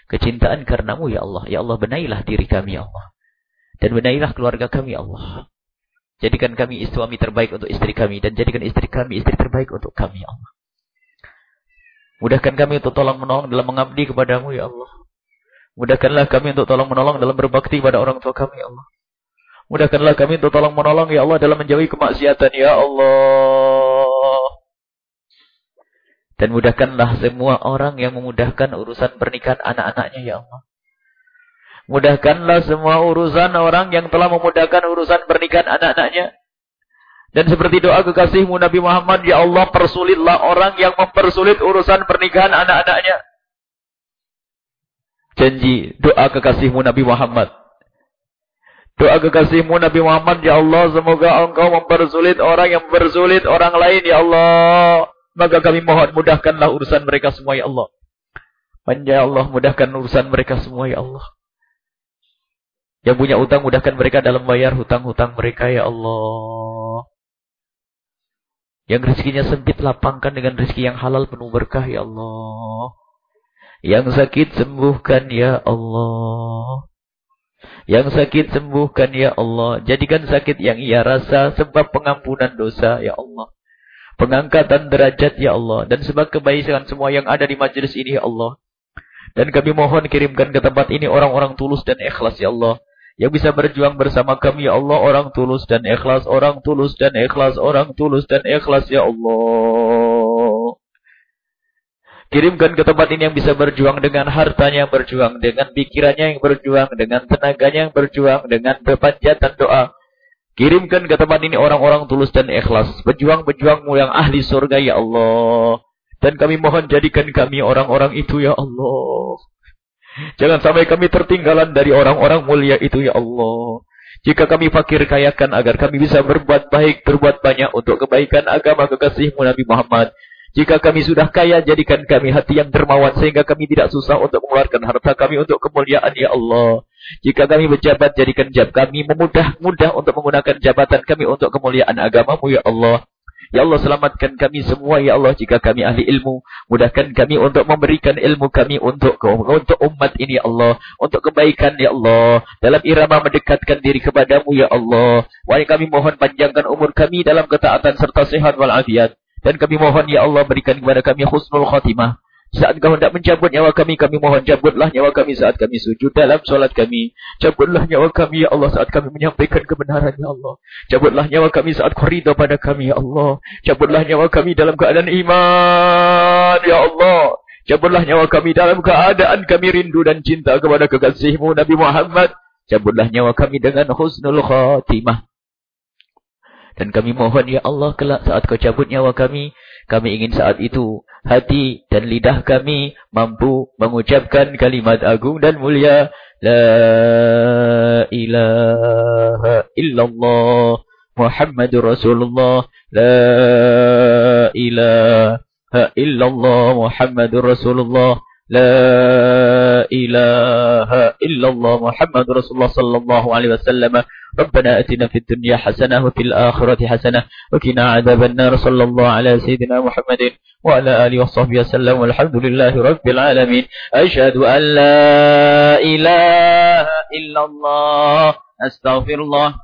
Kecintaan karenamu ya Allah. Ya Allah benailah diri kami ya Allah. Dan benailah keluarga kami ya Allah. Jadikan kami suami terbaik untuk istri kami. Dan jadikan istri kami istri terbaik untuk kami ya Allah. Mudahkan kami untuk tolong menolong dalam mengabdi kepadamu ya Allah. Mudahkanlah kami untuk tolong menolong dalam berbakti pada orang tua kami ya Allah. Mudahkanlah kami untuk tolong menolong ya Allah dalam menjauhi kemaksiatan ya Allah. Dan mudahkanlah semua orang yang memudahkan urusan pernikahan anak-anaknya ya Allah. Mudahkanlah semua urusan orang yang telah memudahkan urusan pernikahan anak-anaknya. Dan seperti doa kekasihmu Nabi Muhammad, Ya Allah persulitlah orang yang mempersulit urusan pernikahan anak-anaknya. Janji doa kekasihmu Nabi Muhammad. Doa kekasihmu Nabi Muhammad, Ya Allah, semoga engkau mempersulit orang yang bersulit orang lain, Ya Allah. Maka kami mohon mudahkanlah urusan mereka semua, Ya Allah. Ya Allah, mudahkan urusan mereka semua, Ya Allah. Yang punya utang, mudahkan mereka dalam bayar hutang-hutang mereka, Ya Allah. Yang rezekinya sempit, lapangkan dengan rezeki yang halal penuh berkah, Ya Allah. Yang sakit, sembuhkan, Ya Allah. Yang sakit sembuhkan ya Allah. Jadikan sakit yang ia rasa sebab pengampunan dosa ya Allah. Pengangkatan derajat ya Allah. Dan sebab kebaikan semua yang ada di majlis ini ya Allah. Dan kami mohon kirimkan ke tempat ini orang-orang tulus dan ikhlas ya Allah. Yang bisa berjuang bersama kami ya Allah. Orang tulus dan ikhlas. Orang tulus dan ikhlas. Orang tulus dan ikhlas ya Allah. Kirimkan ke tempat ini yang bisa berjuang dengan hartanya yang berjuang, dengan pikirannya yang berjuang, dengan tenaganya yang berjuang, dengan kepanjatan doa. Kirimkan ke tempat ini orang-orang tulus dan ikhlas. Pejuang-pejuangmu yang ahli surga ya Allah. Dan kami mohon jadikan kami orang-orang itu ya Allah. Jangan sampai kami tertinggalan dari orang-orang mulia itu ya Allah. Jika kami fakir kayakan agar kami bisa berbuat baik, berbuat banyak untuk kebaikan agama kekasihmu Nabi Muhammad. Jika kami sudah kaya, jadikan kami hati yang dermawan sehingga kami tidak susah untuk mengeluarkan harta kami untuk kemuliaan ya Allah. Jika kami berjabat, jadikan jab kami memudah-mudah untuk menggunakan jabatan kami untuk kemuliaan agamamu ya Allah. Ya Allah selamatkan kami semua ya Allah jika kami ahli ilmu. Mudahkan kami untuk memberikan ilmu kami untuk untuk umat ini ya Allah. Untuk kebaikan ya Allah. Dalam irama mendekatkan diri kepadamu ya Allah. Wahai kami mohon panjangkan umur kami dalam ketaatan serta sehat walafiat. Dan kami mohon ya Allah berikan kepada kami husnul khatimah. Saat kau hendak mencabut nyawa kami, kami mohon cabutlah nyawa kami saat kami sujud dalam solat kami. Cabutlah nyawa kami ya Allah saat kami menyampaikan kebenaran ya Allah. Cabutlah nyawa kami saat kau pada kami ya Allah. Cabutlah nyawa kami dalam keadaan iman ya Allah. Cabutlah nyawa kami dalam keadaan kami rindu dan cinta kepada kekasihmu Nabi Muhammad. Cabutlah nyawa kami dengan husnul khatimah. Dan kami mohon ya Allah kelak saat kau cabut nyawa kami, kami ingin saat itu hati dan lidah kami mampu mengucapkan kalimat agung dan mulia. La ilaha illallah Muhammadur Rasulullah. La ilaha illallah Muhammadur Rasulullah. لا إله إلا الله محمد رسول الله صلى الله عليه وسلم. ربنا أتنا في الدنيا حسنة وفي الآخرة حسنة وكنا عذاب النار. صلى الله على سيدنا محمد وعلى آله وصحبه وسلم. والحمد لله رب العالمين. أشهد أن لا إله إلا الله. أستغفر الله.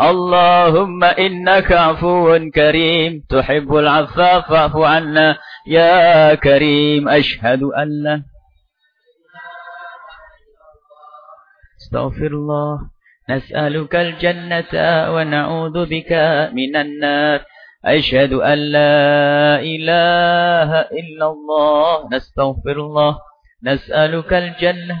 اللهم إنك عفو كريم. تحب العفاف فاعف عنا. يا كريم أشهد أن لا استغفر الله. نسألك الجنة ونعوذ بك من النار. أشهد أن لا إله إلا الله. نستغفر الله. نسألك الجنة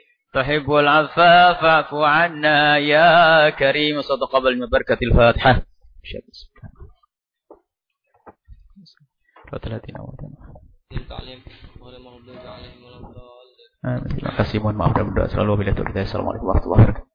تحب العفاف فاعف عنا يا كريم صدق قبل بركة الفاتحة Terima kasih mohon maaf dan berdoa selalu bila kita Assalamualaikum warahmatullahi wabarakatuh